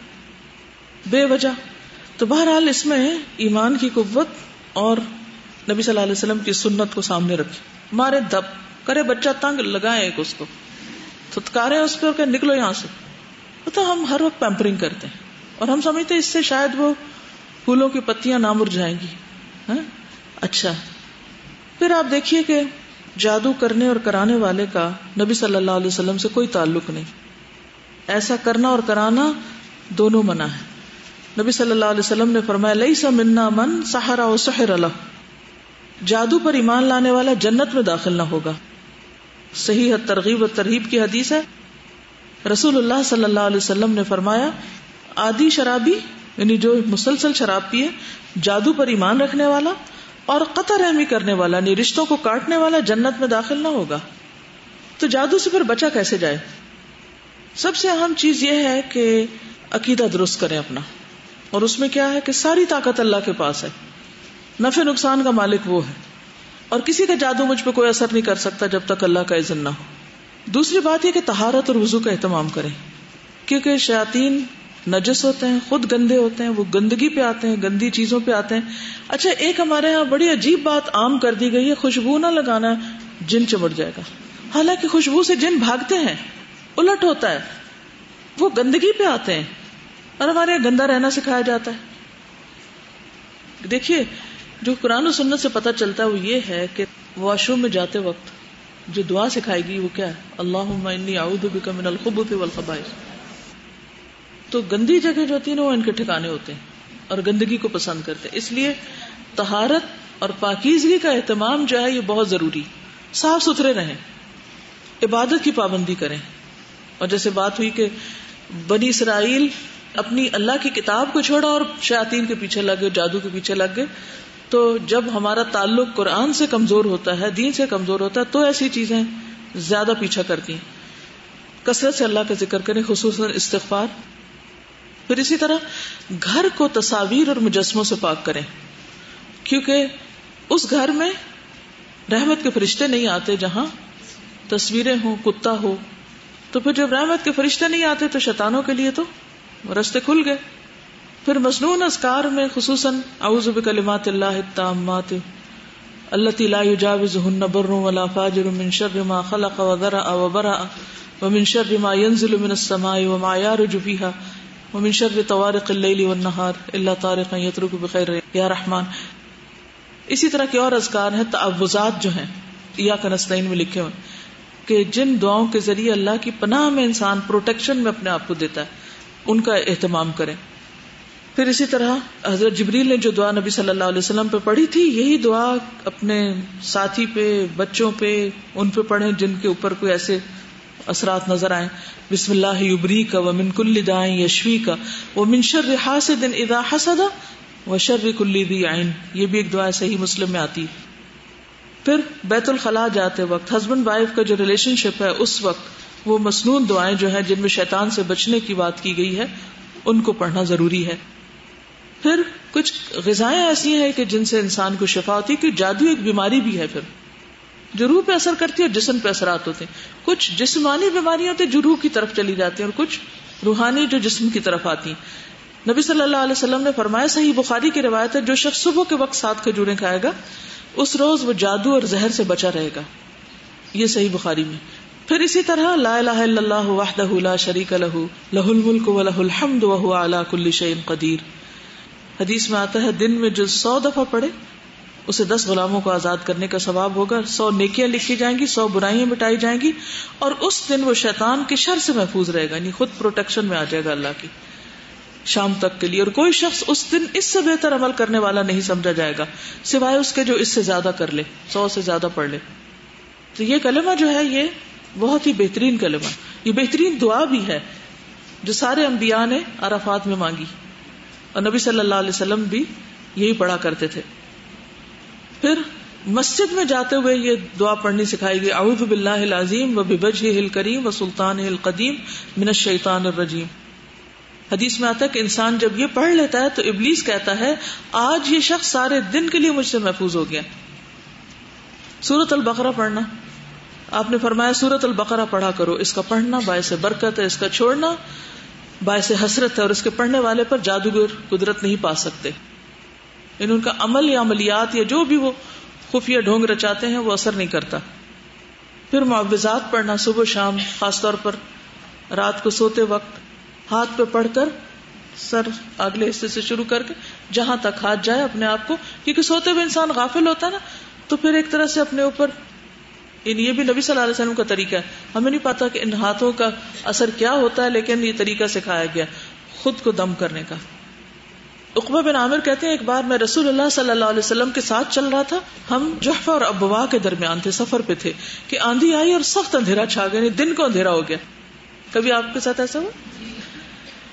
بے وجہ۔ تو بہرحال اس میں ایمان کی قوت اور نبی صلی اللہ علیہ وسلم کی سنت کو سامنے رکھے مارے دب۔ کرے بچہ تنگ لگائے ایک اس کو۔ تھتکارے اس پہ اور کہ نکلو یہاں سے۔ تو ہم ہر وقت پیمپرنگ کرتے ہیں۔ اور ہم سمجھتے ہیں اس سے شاید وہ پھولوں کی پتیاں نہ مر جائیں گی۔ ہاں؟ اچھا۔ پھر آپ دیکھیے کہ جادو کرنے اور کرانے والے کا نبی صلی اللہ علیہ وسلم سے کوئی تعلق نہیں۔ ایسا کرنا اور کرانا دونوں منع ہے نبی صلی اللہ علیہ وسلم نے فرمایا لئی سا منا من سہارا و سحر اللہ جادو پر ایمان لانے والا جنت میں داخل نہ ہوگا۔ صحیح ترغیب و ترغیب کی حدیث ہے۔ رسول اللہ صلی اللہ علیہ وسلم نے فرمایا آدی شرابی یعنی جو مسلسل شراب پیے، جادو پر ایمان رکھنے والا اور قطع رحمی کرنے والا یعنی رشتوں کو کاٹنے والا جنت میں داخل نہ ہوگا۔ تو جادو سے پھر بچا کیسے جائے؟ سب سے اہم چیز یہ ہے کہ عقیدہ درست کریں اپنا۔ اور اس میں کیا ہے کہ ساری طاقت اللہ کے پاس ہے۔ نفع نقصان کا مالک وہ ہے۔ اور کسی کا جادو مجھ پہ کوئی اثر نہیں کر سکتا جب تک اللہ کا عزن نہ ہو۔ دوسری بات یہ کہ تہارت اور وضو کا اہتمام کریں۔ کیونکہ شاطین نجس ہوتے ہیں، خود گندے ہوتے ہیں، وہ گندگی پہ آتے ہیں، گندی چیزوں پہ آتے ہیں۔ اچھا ایک ہمارے یہاں بڑی عجیب بات عام کر دی گئی ہے، خوشبو نہ لگانا جن چمٹ جائے گا۔ حالانکہ خوشبو سے جن بھاگتے ہیں، الٹ ہوتا ہے، وہ گندگی پہ آتے ہیں۔ اور ہمارے یہاں گندا رہنا سکھایا جاتا ہے۔ دیکھیے، جو قرآن و سنت سے پتا چلتا ہے، وہ یہ ہے کہ واش روم میں جاتے وقت جو دعا سکھائے گی وہ کیا ہے؟ اللہ من الخبث والخبائث۔ تو گندی جگہ جو ہوتی ہے نا، وہ ان کے ٹھکانے ہوتے ہیں اور گندگی کو پسند کرتے ہیں۔ اس لیے تہارت اور پاکیزگی کا اہتمام جو ہے، یہ بہت ضروری صاف ستھرے رہیں۔ عبادت کی پابندی کریں۔ اور جیسے بات ہوئی کہ بنی اسرائیل اپنی اللہ کی کتاب کو چھوڑا اور شاطین کے پیچھے لگ گئے، جادو کے پیچھے لگ گئے، تو جب ہمارا تعلق قرآن سے کمزور ہوتا ہے، دین سے کمزور ہوتا ہے، تو ایسی چیزیں زیادہ پیچھا کرتی ہیں۔ کثرت سے اللہ کا ذکر کریں، خصوصاً استغفار۔ پھر اسی طرح گھر کو تصاویر اور مجسموں سے پاک کریں، کیونکہ اس گھر میں رحمت کے فرشتے نہیں آتے جہاں تصویریں ہوں، کتا ہو۔ تو پھر جب رحمت کے فرشتے نہیں آتے تو شیطانوں کے لیے تو رستے کھل گئے۔ پھر مصنون اذکار میں خصوصاً اعوذ بکلمات اللہ التامات التي لا يجاوزهن بر ولا فاجر من شر ما خلق وذرأ وبرأ ومن شر ما ينزل من السماء وما يعرج فيها ومن شر طوارق الليل والنهار الا طارقا يترك بخير. یا رحمان، اسی طرح کے اور اذکار ہیں، تعوذات جو ہیں یا کنستین میں لکھے ہوئے، کہ جن دعاؤں کے ذریعے اللہ کی پناہ میں انسان پروٹیکشن میں اپنے آپ کو دیتا ہے، ان کا اہتمام کریں پھر اسی طرح حضرت جبریل نے جو دعا نبی صلی اللہ علیہ وسلم پہ پڑھی تھی، یہی دعا اپنے ساتھی پہ، بچوں پہ، ان پہ پڑھیں جن کے اوپر کوئی ایسے اثرات نظر آئے بسم اللہ یبری کا وہ من کل دائیں یشوی کا وہ منشر حاسد اذا حسد و شر کلی دی آئین یہ بھی ایک دعا صحیح مسلم میں آتی۔ پھر بیت الخلاء جاتے وقت ہسبینڈ وائف کا جو ریلیشن شپ ہے، اس وقت وہ مصنون دعائیں جو ہیں، جن میں شیطان سے بچنے کی بات کی گئی ہے، ان کو پڑھنا ضروری ہے۔ پھر کچھ غذائیں ایسی ہیں کہ جن سے انسان کو شفا ہوتی ہے کہ جادو، ایک بیماری بھی ہے پھر۔ جو روح پہ اثر کرتی ہے اور جسم پہ اثرات ہوتے ہیں۔ کچھ جسمانی بیماریاں ہوتی ہیں جو روح کی طرف چلی جاتی ہیں اور کچھ روحانی جو جسم کی طرف آتی ہیں۔ نبی صلی اللہ علیہ وسلم نے فرمایا، صحیح بخاری کی روایت ہے، جو شخص صبح کے وقت ساتھ کھجورے کھائے گا، اس روز وہ جادو اور زہر سے بچا رہے گا۔ یہ صحیح بخاری میں۔ پھر اسی طرح، لا الہ الا اللہ وحدہ لا شریک لہ لہ الملک و لہ الحمد وهو علی کل شیء قدیر۔ حدیث میں آتا ہے، دن میں جو سو دفعہ پڑھے اسے دس غلاموں کو آزاد کرنے کا ثواب ہوگا۔ سو نیکیاں لکھی جائیں گی، سو برائیاں مٹائی جائیں گی اور اس دن وہ شیطان کی شر سے محفوظ رہے گا یعنی خود پروٹیکشن میں آ جائے گا اللہ کی۔ شام تک کے لیے، اور کوئی شخص اس دن اس سے بہتر عمل کرنے والا نہیں سمجھا جائے گا، سوائے اس کے جو اس سے زیادہ کر لے، سو سے زیادہ پڑھ لے۔ تو یہ کلمہ جو ہے، یہ بہت ہی بہترین کلمہ۔ یہ بہترین دعا بھی ہے جو سارے انبیاء نے عرفات میں مانگی۔ اور نبی صلی اللہ علیہ وسلم بھی یہی پڑھا کرتے تھے۔ پھر مسجد میں جاتے ہوئے یہ دعا پڑھنی سکھائی گئی، اعوذ باللہ العظیم و ببجہ الکریم و سلطان القدیم من الشیطان الرجیم۔ حدیث میں آتا ہے کہ انسان جب یہ پڑھ لیتا ہے تو ابلیس کہتا ہے، آج یہ شخص سارے دن کے لیے مجھ سے محفوظ ہو گیا۔ سورت البقرہ پڑھنا۔ آپ نے فرمایا سورت البقرہ پڑھا کرو۔ اس کا پڑھنا باعث برکت ہے، اس کا چھوڑنا باعث حسرت ہے اور اس کے پڑھنے والے پر جادوگر قدرت نہیں پا سکتے۔ یعنی ان کا عمل یا عملیات یا جو بھی وہ خفیہ ڈھونگ رچاتے ہیں وہ اثر نہیں کرتا۔ پھر معوضات پڑھنا صبح شام، خاص طور پر رات کو سوتے وقت ہاتھ پہ پڑھ کر سر اگلے حصے سے شروع کر کے جہاں تک ہاتھ جائے اپنے آپ کو، کیونکہ سوتے ہوئے انسان غافل ہوتا ہے نا، تو پھر ایک طرح سے اپنے اوپر یعنی یہ بھی نبی صلی اللہ علیہ وسلم کا طریقہ ہے۔ ہمیں نہیں پتا کہ ان ہاتھوں کا اثر کیا ہوتا ہے، لیکن یہ طریقہ سکھایا گیا، خود کو دم کرنے کا۔ اقبا بن عامر کہتے ہیں، ایک بار میں رسول اللہ صلی اللہ علیہ وسلم کے ساتھ چل رہا تھا۔ ہم جحفہ اور ابوا کے درمیان تھے، سفر پہ تھے کہ آندھی آئی اور سخت اندھیرا چھا گیا یعنی دن کو اندھیرا ہو گیا۔ کبھی آپ کے ساتھ ایسا ہوا؟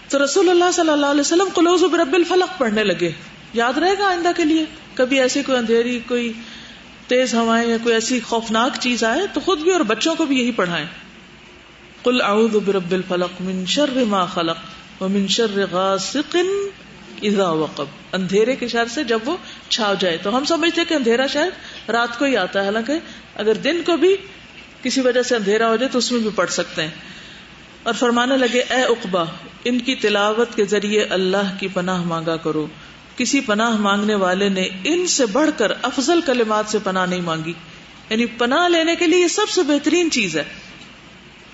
تو رسول اللہ صلی اللہ علیہ وسلم قلوز برب الفلق پڑھنے لگے۔ یاد رہے گا آئندہ کے لیے؟ کبھی ایسی کوئی اندھیری، کوئی تیز ہوائیں یا کوئی ایسی خوفناک چیز آئے تو خود بھی اور بچوں کو بھی یہی پڑھائیں۔ کل اعوذ برب الفلق من شر ما خلق ومن شر غاسق اذا وقب، اندھیرے کے شر سے جب وہ چھاؤ جائے۔ تو ہم سمجھتے کہ اندھیرا شاید رات کو ہی آتا ہے۔ حالانکہ اگر دن کو بھی کسی وجہ سے اندھیرا ہو جائے تو اس میں بھی پڑھ سکتے ہیں۔ اور فرمانے لگے، اے اقبا ان کی تلاوت کے ذریعے اللہ کی پناہ مانگا کرو۔ کسی پناہ مانگنے والے نے ان سے بڑھ کر افضل کلمات سے پناہ نہیں مانگی۔ یعنی پناہ لینے کے لیے یہ سب سے بہترین چیز ہے۔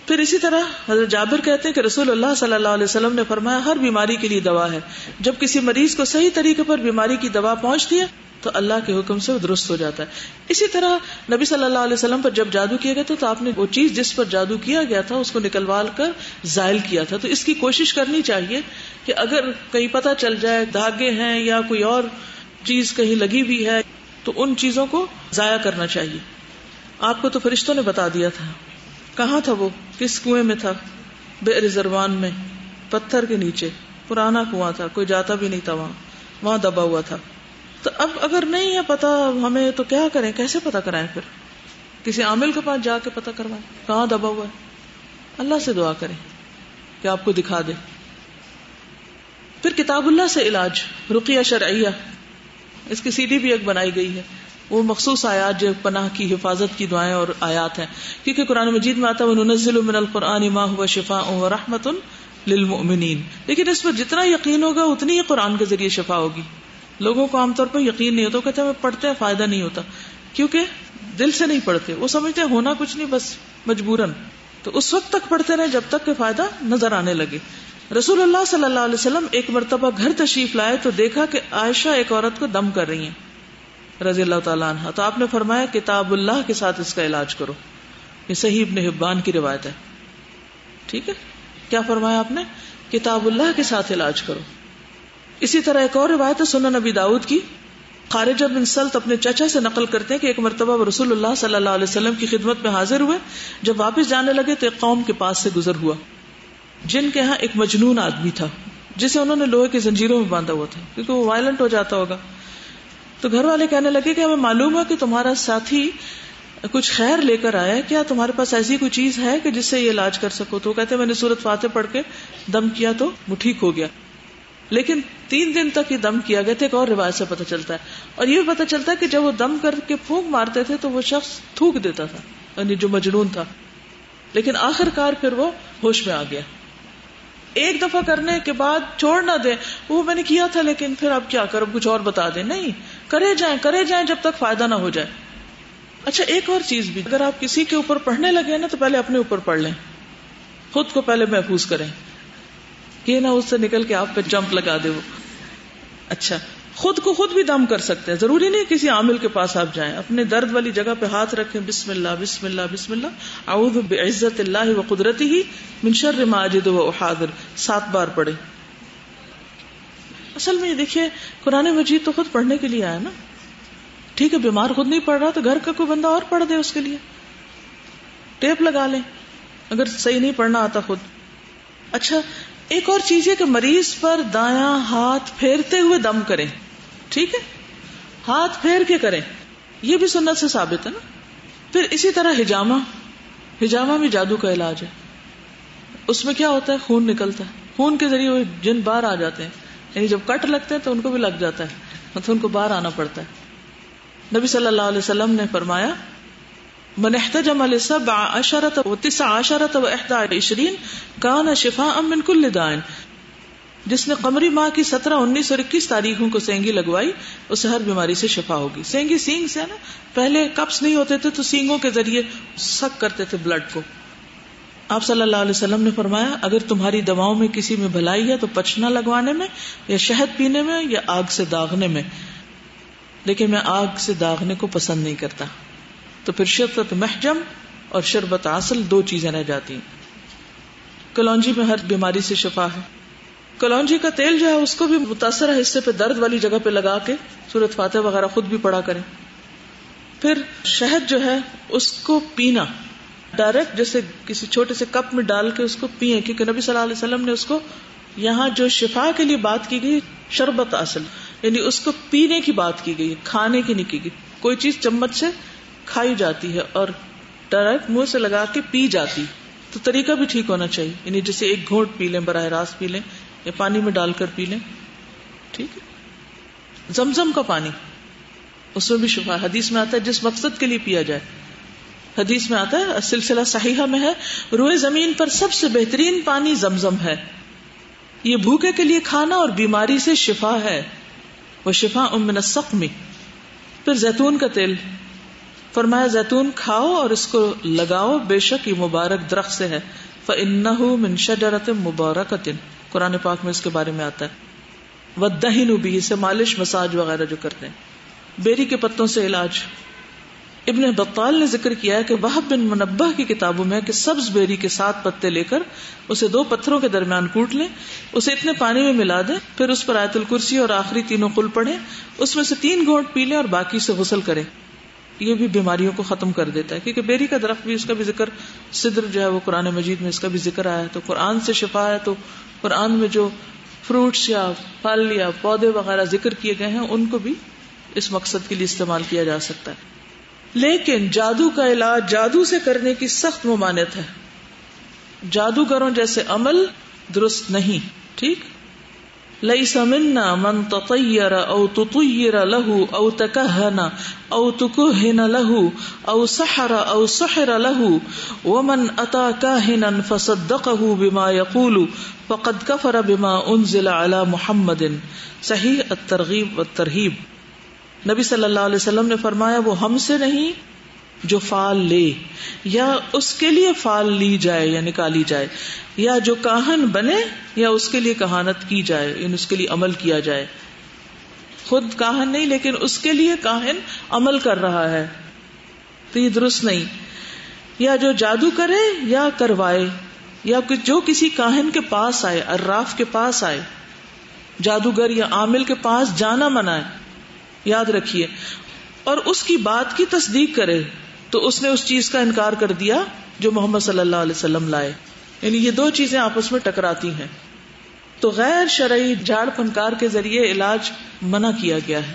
پھر اسی طرح حضرت جابر کہتے ہیں کہ رسول اللہ صلی اللہ علیہ وسلم نے فرمایا، ہر بیماری کے لیے دوا ہے۔ جب کسی مریض کو صحیح طریقے پر بیماری کی دوا پہنچتی ہے، تو اللہ کے حکم سے وہ درست ہو جاتا ہے۔ اسی طرح نبی صلی اللہ علیہ وسلم پر جب جادو کیا گیا تھا تو آپ نے وہ چیز جس پر جادو کیا گیا تھا، اس کو نکلوال کر زائل کیا تھا۔ تو اس کی کوشش کرنی چاہیے کہ اگر کہیں پتہ چل جائے دھاگے ہیں یا کوئی اور چیز کہیں لگی ہوئی ہے، تو ان چیزوں کو ضائع کرنا چاہیے۔ آپ کو تو فرشتوں نے بتا دیا تھا۔ کہاں تھا وہ؟ کس کنویں میں تھا؟ بے رزروان میں، پتھر کے نیچے۔ پرانا کنواں تھا، کوئی جاتا بھی نہیں تھا وہاں۔ وہاں دبا ہوا تھا۔ تو اب اگر نہیں ہے پتا، ہمیں تو کیا کریں؟ کیسے پتا کرائیں پھر؟ کسی عامل کے پاس جا کے پتا کروائیں۔ کہاں دبا ہوا ہے؟ اللہ سے دعا کریں۔ کہ آپ کو دکھا دے۔ پھر کتاب اللہ سے علاج، رقیہ شرعیہ۔ اس کی سی ڈی بھی ایک بنائی گئی ہے۔ وہ مخصوص آیات جو پناہ کی حفاظت کی دعائیں اور آیات ہیں۔ کیونکہ قرآن مجید میں آتا ہے نزل من القرآن ما ہوا شفا و رحمت للمؤمنین لیکن اس پر جتنا یقین ہوگا، اتنی ہی قرآن کے ذریعے شفا ہوگی۔ لوگوں کو عام طور پر یقین نہیں ہوتا کہتے ہیں پڑھتے ہیں، فائدہ نہیں ہوتا۔ کیونکہ دل سے نہیں پڑھتے، وہ سمجھتے ہیں، ہونا کچھ نہیں، بس مجبورن تو اس وقت تک پڑھتے رہے، جب تک کہ فائدہ نظر آنے لگے۔ رسول اللہ صلی اللہ علیہ وسلم ایک مرتبہ گھر تشریف لائے تو دیکھا کہ عائشہ ایک عورت کو دم کر رہی ہیں۔ رضی اللہ تعالیٰ عنہ۔ تو آپ نے فرمایا کتاب اللہ کے ساتھ اس کا علاج کرو۔ یہ صحیح ابن حبان کی روایت ہے۔ ٹھیک ہے؟ کیا فرمایا آپ نے؟ کتاب اللہ کے ساتھ علاج کرو۔ اسی طرح ایک اور روایت ہے سنن نبی داؤد کی۔ خارج بن سلط اپنے چچا سے نقل کرتے ہیں کہ ایک مرتبہ رسول اللہ صلی اللہ علیہ وسلم کی خدمت میں حاضر ہوئے۔ جب واپس جانے لگے تو ایک قوم کے پاس سے گزر ہوا۔ جن کے ہاں ایک مجنون آدمی تھا، جسے انہوں نے لوہے کی زنجیروں میں باندھا ہوا تھا، کیونکہ وہ وائلنٹ ہو جاتا ہوگا۔ تو گھر والے کہنے لگے کہ ہمیں معلوم ہے کہ تمہارا ساتھی کچھ خیر لے کر آیا کیا تمہارے پاس ایسی کوئی چیز ہے کہ جس سے یہ علاج کر سکو؟ تو کہتے میں نے سورت فاتح پڑھ کے دم کیا تو وہ ٹھیک ہو گیا۔ لیکن تین دن تک یہ دم کیا گیا تھا، ایک اور روایت سے پتہ چلتا ہے۔ اور یہ بھی پتہ چلتا ہے کہ جب وہ دم کر کے پھونک مارتے تھے تو وہ شخص تھوک دیتا تھا یعنی جو مجنون تھا۔ لیکن آخر کار پھر وہ ہوش میں آ گیا۔ ایک دفعہ کرنے کے بعد چھوڑ نہ دے وہ میں نے کیا تھا لیکن پھر اب کیا کرو کچھ اور بتا دیں۔ نہیں کرے جائیں کرے جائیں جب تک فائدہ نہ ہو جائے۔ اچھا ایک اور چیز بھی، اگر آپ کسی کے اوپر پڑھنے لگے نا تو پہلے اپنے اوپر پڑھ لیں۔ خود کو پہلے محفوظ کریں۔ کہ نہ اس سے نکل کے آپ پہ جمپ لگا دے وہ۔ اچھا خود کو خود بھی دم کر سکتے ہیں۔ ضروری نہیں کسی عامل کے پاس آپ جائیں۔ اپنے درد والی جگہ پہ ہاتھ رکھیں۔ بسم اللہ بسم اللہ بسم اللہ۔ اعوذ بعزت اللہ و قدرتی ہی من شر ماجد و حاضر سات بار پڑھے اصل میں یہ دیکھیے، قرآن مجید تو خود پڑھنے کے لیے آیا نا۔ ٹھیک ہے، بیمار خود نہیں پڑھ رہا تو گھر کا کوئی بندہ اور پڑھ دے اس کے لیے۔ ٹیپ لگا لیں۔ اگر صحیح نہیں پڑھنا آتا خود۔ اچھا ایک اور چیز ہے کہ مریض پر دایاں ہاتھ پھیرتے ہوئے دم کریں۔ ٹھیک ہے؟ ہاتھ پھیر کے کریں۔ یہ بھی سنت سے ثابت ہے نا۔ پھر اسی طرح ہجامہ۔ ہجامہ بھی جادو کا علاج ہے۔ اس میں کیا ہوتا ہے؟ خون نکلتا ہے۔ خون کے ذریعے وہ جن بار آ جاتے ہیں۔ یعنی جب کٹ لگتے ہیں تو ان کو بھی لگ جاتا ہے تو ان کو باہر آنا پڑتا ہے۔ نبی صلی اللہ علیہ وسلم نے فرمایا، من احتجم لسبع عشرت و تسع عشرت و احدى عشرین کان شفاء من کل دائن جس نے قمری ماہ کی سترہ، انیس اور اکیس تاریخوں کو سینگی لگوائی، اسے ہر بیماری سے شفا ہوگی۔ سینگی سینگ سے نا، پہلے کپس نہیں ہوتے تھے تو سینگوں کے ذریعے سک کرتے تھے بلڈ کو۔ آپ صلی اللہ علیہ وسلم نے فرمایا، اگر تمہاری دواؤں میں کسی میں بھلائی ہے تو پچنا لگوانے میں، یا شہد پینے میں، یا آگ سے داغنے میں۔ لیکن میں آگ سے داغنے کو پسند نہیں کرتا۔ تو پھر شربت محجم اور شربت اصل دو چیزیں رہ جاتی ہیں۔ کلونجی میں ہر بیماری سے شفا ہے۔ کلونجی کا تیل جو ہے، اس کو بھی متاثرہ حصے پہ درد والی جگہ پہ لگا کے سورت فاتح وغیرہ خود بھی پڑا کریں۔ پھر شہد جو ہے، اس کو پینا۔ ڈائریکٹ جیسے کسی چھوٹے سے کپ میں ڈال کے اس کو پیئے کیونکہ نبی صلی اللہ علیہ وسلم نے اس کو یہاں جو شفا کے لیے بات کی گئی، شربت اصل یعنی اس کو پینے کی بات کی گئی، کھانے کی نہیں کی گئی۔ کوئی چیز چمچ سے کھائی جاتی ہے اور ڈائریکٹ منہ سے لگا کے پی جاتی۔ تو طریقہ بھی ٹھیک ہونا چاہیے یعنی جیسے ایک گھونٹ پی لیں، براہ راست پی لیں، یا پانی میں ڈال کر پی لیں۔ ٹھیک ہے؟ زمزم کا پانی، اس میں بھی شفا، حدیث میں آتا ہے جس مقصد کے لیے پیا جائے۔ حدیث میں آتا ہے، سلسلہ صحیحہ میں ہے، روئے زمین پر سب سے بہترین پانی زمزم ہے۔ یہ بھوکے کے لیے کھانا اور بیماری سے شفا ہے۔ وہ شفا امن میں پھر زیتون کا تیل۔ فرمایا، زیتون کھاؤ اور اس کو لگاؤ، بے شک یہ مبارک درخت سے ہے۔ من شجرت مبارک قرآن پاک میں اس کے بارے میں آتا ہے۔ وہ دہی بھی اسے مالش، مساج وغیرہ جو کرتے ہیں۔ بیری کے پتوں سے علاج۔ ابن بطال نے ذکر کیا ہے کہ وہ بن منبہ کی کتابوں میں کہ سبز بیری کے ساتھ پتے لے کر اسے دو پتھروں کے درمیان کوٹ لیں، اسے اتنے پانی میں ملا دیں، پھر اس پر آیت الکرسی اور آخری تینوں کل پڑھیں، اس میں سے تین گھونٹ پی لیں اور باقی سے غسل کریں۔ یہ بھی بیماریوں کو ختم کر دیتا ہے، کیونکہ بیری کا درخت بھی اس کا بھی ذکر، صدر جو ہے وہ قرآن مجید میں اس کا بھی ذکر آیا ہے۔ تو قرآن سے شفا ہے، تو قرآن میں جو فروٹس یا پھل یا پودے وغیرہ ذکر کیے گئے ہیں، ان کو بھی اس مقصد کے لیے استعمال کیا جا سکتا ہے۔ لیکن جادو کا علاج جادو سے کرنے کی سخت ممانت ہے۔ جادوگروں جیسے عمل درست نہیں، ٹھیک؟ لئی سمنا من تطیر او تطیر لہو او تکہنا او تکہن لہو او سحر او سحر لہو ومن اتا کاہنا فصدقه بما يقول فقد کفر بما انزل على محمد۔ صحیح الترغیب والترہیب۔ نبی صلی اللہ علیہ وسلم نے فرمایا، وہ ہم سے نہیں جو فال لے، یا اس کے لیے فال لی جائے یعنی یا نکالی جائے، یا جو کاہن بنے، یا اس کے لیے کہانت کی جائے یعنی اس کے لیے عمل کیا جائے۔ خود کاہن نہیں، لیکن اس کے لیے کاہن عمل کر رہا ہے۔ تو یہ درست نہیں۔ یا جو جادو کرے، یا کروائے، یا جو کسی کاہن کے پاس آئے اراف کے پاس آئے، جادوگر یا عامل کے پاس جانا منائے۔ یاد رکھیے۔ اور اس کی بات کی تصدیق کرے تو اس نے اس چیز کا انکار کر دیا جو محمد صلی اللہ علیہ وسلم لائے۔ یعنی یہ دو چیزیں آپس میں ٹکراتی ہیں۔ تو غیر شرعی جھاڑ پھنکار کے ذریعے علاج منع کیا گیا ہے۔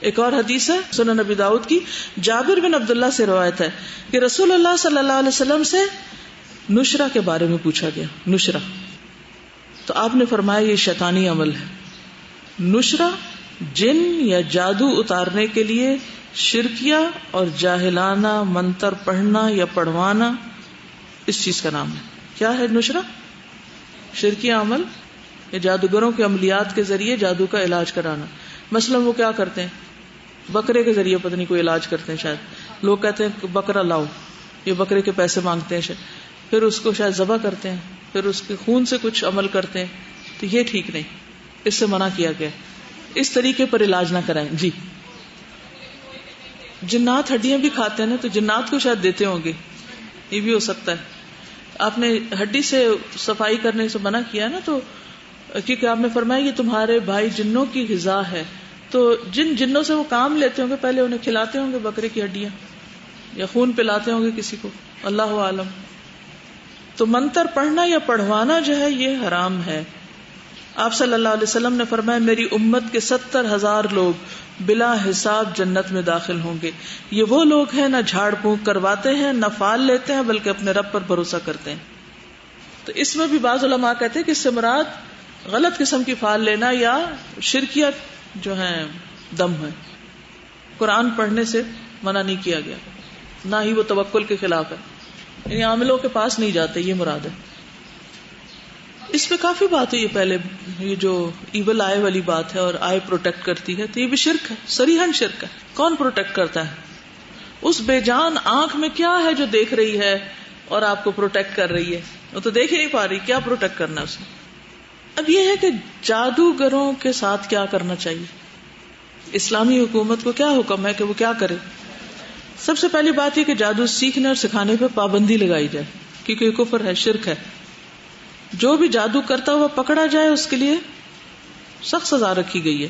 ایک اور حدیث ہے سنن نبی داؤد کی۔ جابر بن عبداللہ سے روایت ہے کہ رسول اللہ صلی اللہ علیہ وسلم سے نشرا کے بارے میں پوچھا گیا۔ نشرا تو آپ نے فرمایا یہ شیطانی عمل ہے۔ نشرا جن یا جادو اتارنے کے لیے شرکیا اور جاہلانہ منتر پڑھنا یا پڑھوانا، اس چیز کا نام ہے۔ کیا ہے نشرا شرکیہ عمل یا جادوگروں کے عملیات کے ذریعے جادو کا علاج کرانا۔ مثلاً وہ کیا کرتے ہیں؟ بکرے کے ذریعے پتنی کوئی علاج کرتے ہیں شاید۔ لوگ کہتے ہیں بکرا لاؤ، یہ بکرے کے پیسے مانگتے ہیں شاید۔ پھر اس کو شاید ذبح کرتے ہیں، پھر اس کے خون سے کچھ عمل کرتے ہیں۔ تو یہ ٹھیک نہیں۔ اس سے منع کیا گیا۔ اس طریقے پر علاج نہ کرائیں۔ جی۔ جنات ہڈیاں بھی کھاتے ہیں نا، تو جنات کو شاید دیتے ہوں گے۔ یہ بھی ہو سکتا ہے۔ آپ نے ہڈی سے صفائی کرنے سے منع کیا نا، تو کیونکہ آپ نے فرمایا یہ تمہارے بھائی جنوں کی غذا ہے۔ تو جن جنوں سے وہ کام لیتے ہوں گے، پہلے انہیں کھلاتے ہوں گے بکرے کی ہڈیاں، یا خون پلاتے ہوں گے کسی کو۔ اللہ عالم۔ تو منتر پڑھنا یا پڑھوانا جو ہے، یہ حرام ہے۔ آپ صلی اللہ علیہ وسلم نے فرمایا، میری امت کے ستر ہزار لوگ بلا حساب جنت میں داخل ہوں گے۔ یہ وہ لوگ ہیں، نہ جھاڑ پونک کرواتے ہیں، نہ فال لیتے ہیں، بلکہ اپنے رب پر بھروسہ کرتے ہیں۔ تو اس میں بھی بعض علماء کہتے ہیں کہ اس سے مراد غلط قسم کی فال لینا یا شرکیت جو ہے دم ہے۔ قرآن پڑھنے سے منع نہیں کیا گیا۔ نہ ہی وہ توکل کے خلاف ہے۔ یعنی عاملوں کے پاس نہیں جاتے، یہ مراد ہے۔ اس پہ کافی بات ہوئی پہلے، یہ جو ایول آئے والی بات ہے اور آئے پروٹیکٹ کرتی ہے، تو یہ بھی شرک ہے سریحن شرک ہے۔ کون پروٹیکٹ کرتا ہے؟ اس بے جان آنکھ میں کیا ہے جو دیکھ رہی ہے اور آپ کو پروٹیکٹ کر رہی ہے؟ وہ تو دیکھ ہی نہیں پا رہی، کیا پروٹیکٹ کرنا اس میں؟ اب یہ ہے کہ جادوگروں کے ساتھ کیا کرنا چاہیے؟ اسلامی حکومت کو کیا حکم ہے کہ وہ کیا کرے؟ سب سے پہلی بات یہ کہ جادو سیکھنے اور سکھانے پہ پابندی لگائی جائے، کیونکہ کفر ہے، شرک ہے۔ جو بھی جادو کرتا ہوا پکڑا جائے اس کے لیے سخت سزا رکھی گئی ہے۔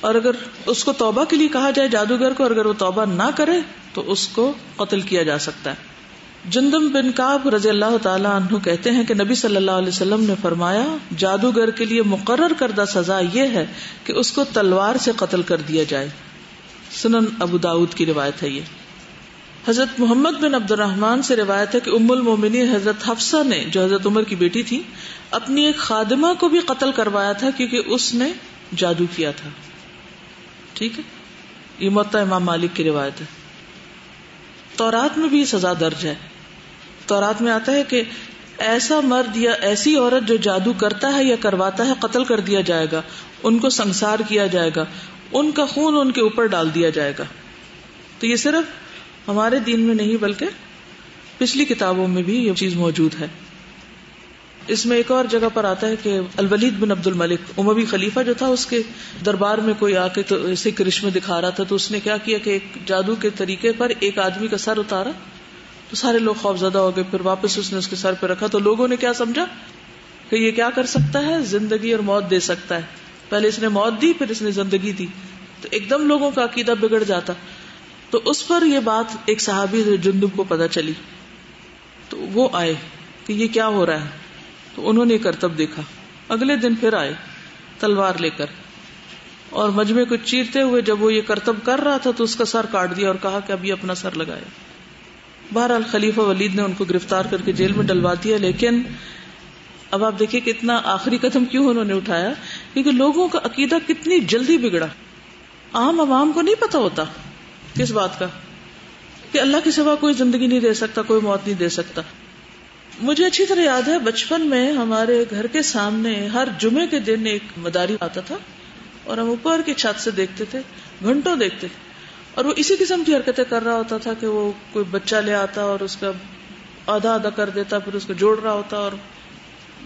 اور اگر اس کو توبہ کے لیے کہا جائے جادوگر کو اگر وہ توبہ نہ کرے تو اس کو قتل کیا جا سکتا ہے۔ جندم بن کاب رضی اللہ تعالیٰ عنہ کہتے ہیں کہ نبی صلی اللہ علیہ وسلم نے فرمایا، جادوگر کے لیے مقرر کردہ سزا یہ ہے کہ اس کو تلوار سے قتل کر دیا جائے۔ سنن ابو داود کی روایت ہے یہ۔ حضرت محمد بن عبد الرحمان سے روایت ہے کہ ام المومنی حضرت حفصہ نے، جو حضرت عمر کی بیٹی تھی، اپنی ایک خادمہ کو بھی قتل کروایا تھا کیونکہ اس نے جادو کیا تھا۔ ٹھیک ہے؟ یہ متا امام مالک کی روایت ہے۔ تورات میں بھی سزا درج ہے۔ تورات میں آتا ہے کہ ایسا مرد یا ایسی عورت جو جادو کرتا ہے یا کرواتا ہے، قتل کر دیا جائے گا۔ ان کو سنسار کیا جائے گا۔ ان کا خون ان کے اوپر ڈال دیا جائے گا۔ تو یہ صرف ہمارے دین میں نہیں بلکہ پچھلی کتابوں میں بھی یہ چیز موجود ہے۔ اس میں ایک اور جگہ پر آتا ہے کہ الولید بن عبد الملک، اموی خلیفہ جو تھا، اس کے دربار میں کوئی آ کے تو اسے کرشمے دکھا رہا تھا تو اس نے کیا کیا کہ ایک جادو کے طریقے پر ایک آدمی کا سر اتارا تو سارے لوگ خوف زدہ ہو گئے، پھر واپس اس نے اس کے سر پہ رکھا تو لوگوں نے کیا سمجھا کہ یہ کیا کر سکتا ہے؟ زندگی اور موت دے سکتا ہے۔ پہلے اس نے موت دی، پھر اس نے زندگی دی۔ تو ایک دم لوگوں کا عقیدہ بگڑ جاتا۔ تو اس پر یہ بات ایک صحابی جندب کو پتا چلی۔ تو وہ آئے کہ یہ کیا ہو رہا ہے؟ تو انہوں نے کرتب دیکھا۔ اگلے دن پھر آئے تلوار لے کر۔ اور مجمے کو چیرتے ہوئے جب وہ یہ کرتب کر رہا تھا تو اس کا سر کاٹ دیا اور کہا کہ ابھی اپنا سر لگائے۔ بہرحال خلیفہ ولید نے ان کو گرفتار کر کے جیل میں ڈلوا دیا، لیکن اب آپ دیکھیے کتنا آخری قدم کیوں انہوں نے اٹھایا؟ کیونکہ لوگوں کا عقیدہ کتنی جلدی بگڑا۔ عام عوام کو نہیں پتا ہوتا۔ کس بات کا؟ کہ اللہ کے سوا کوئی زندگی نہیں دے سکتا، کوئی موت نہیں دے سکتا۔ مجھے اچھی طرح یاد ہے، بچپن میں ہمارے گھر کے سامنے ہر جمعے کے دن ایک مداری آتا تھا، اور ہم اوپر کی چھت سے دیکھتے تھے، گھنٹوں دیکھتے تھے۔ اور وہ اسی قسم کی حرکتیں کر رہا ہوتا تھا کہ وہ کوئی بچہ لے آتا اور اس کا آدھا آدھا کر دیتا، پھر اس کو جوڑ رہا ہوتا اور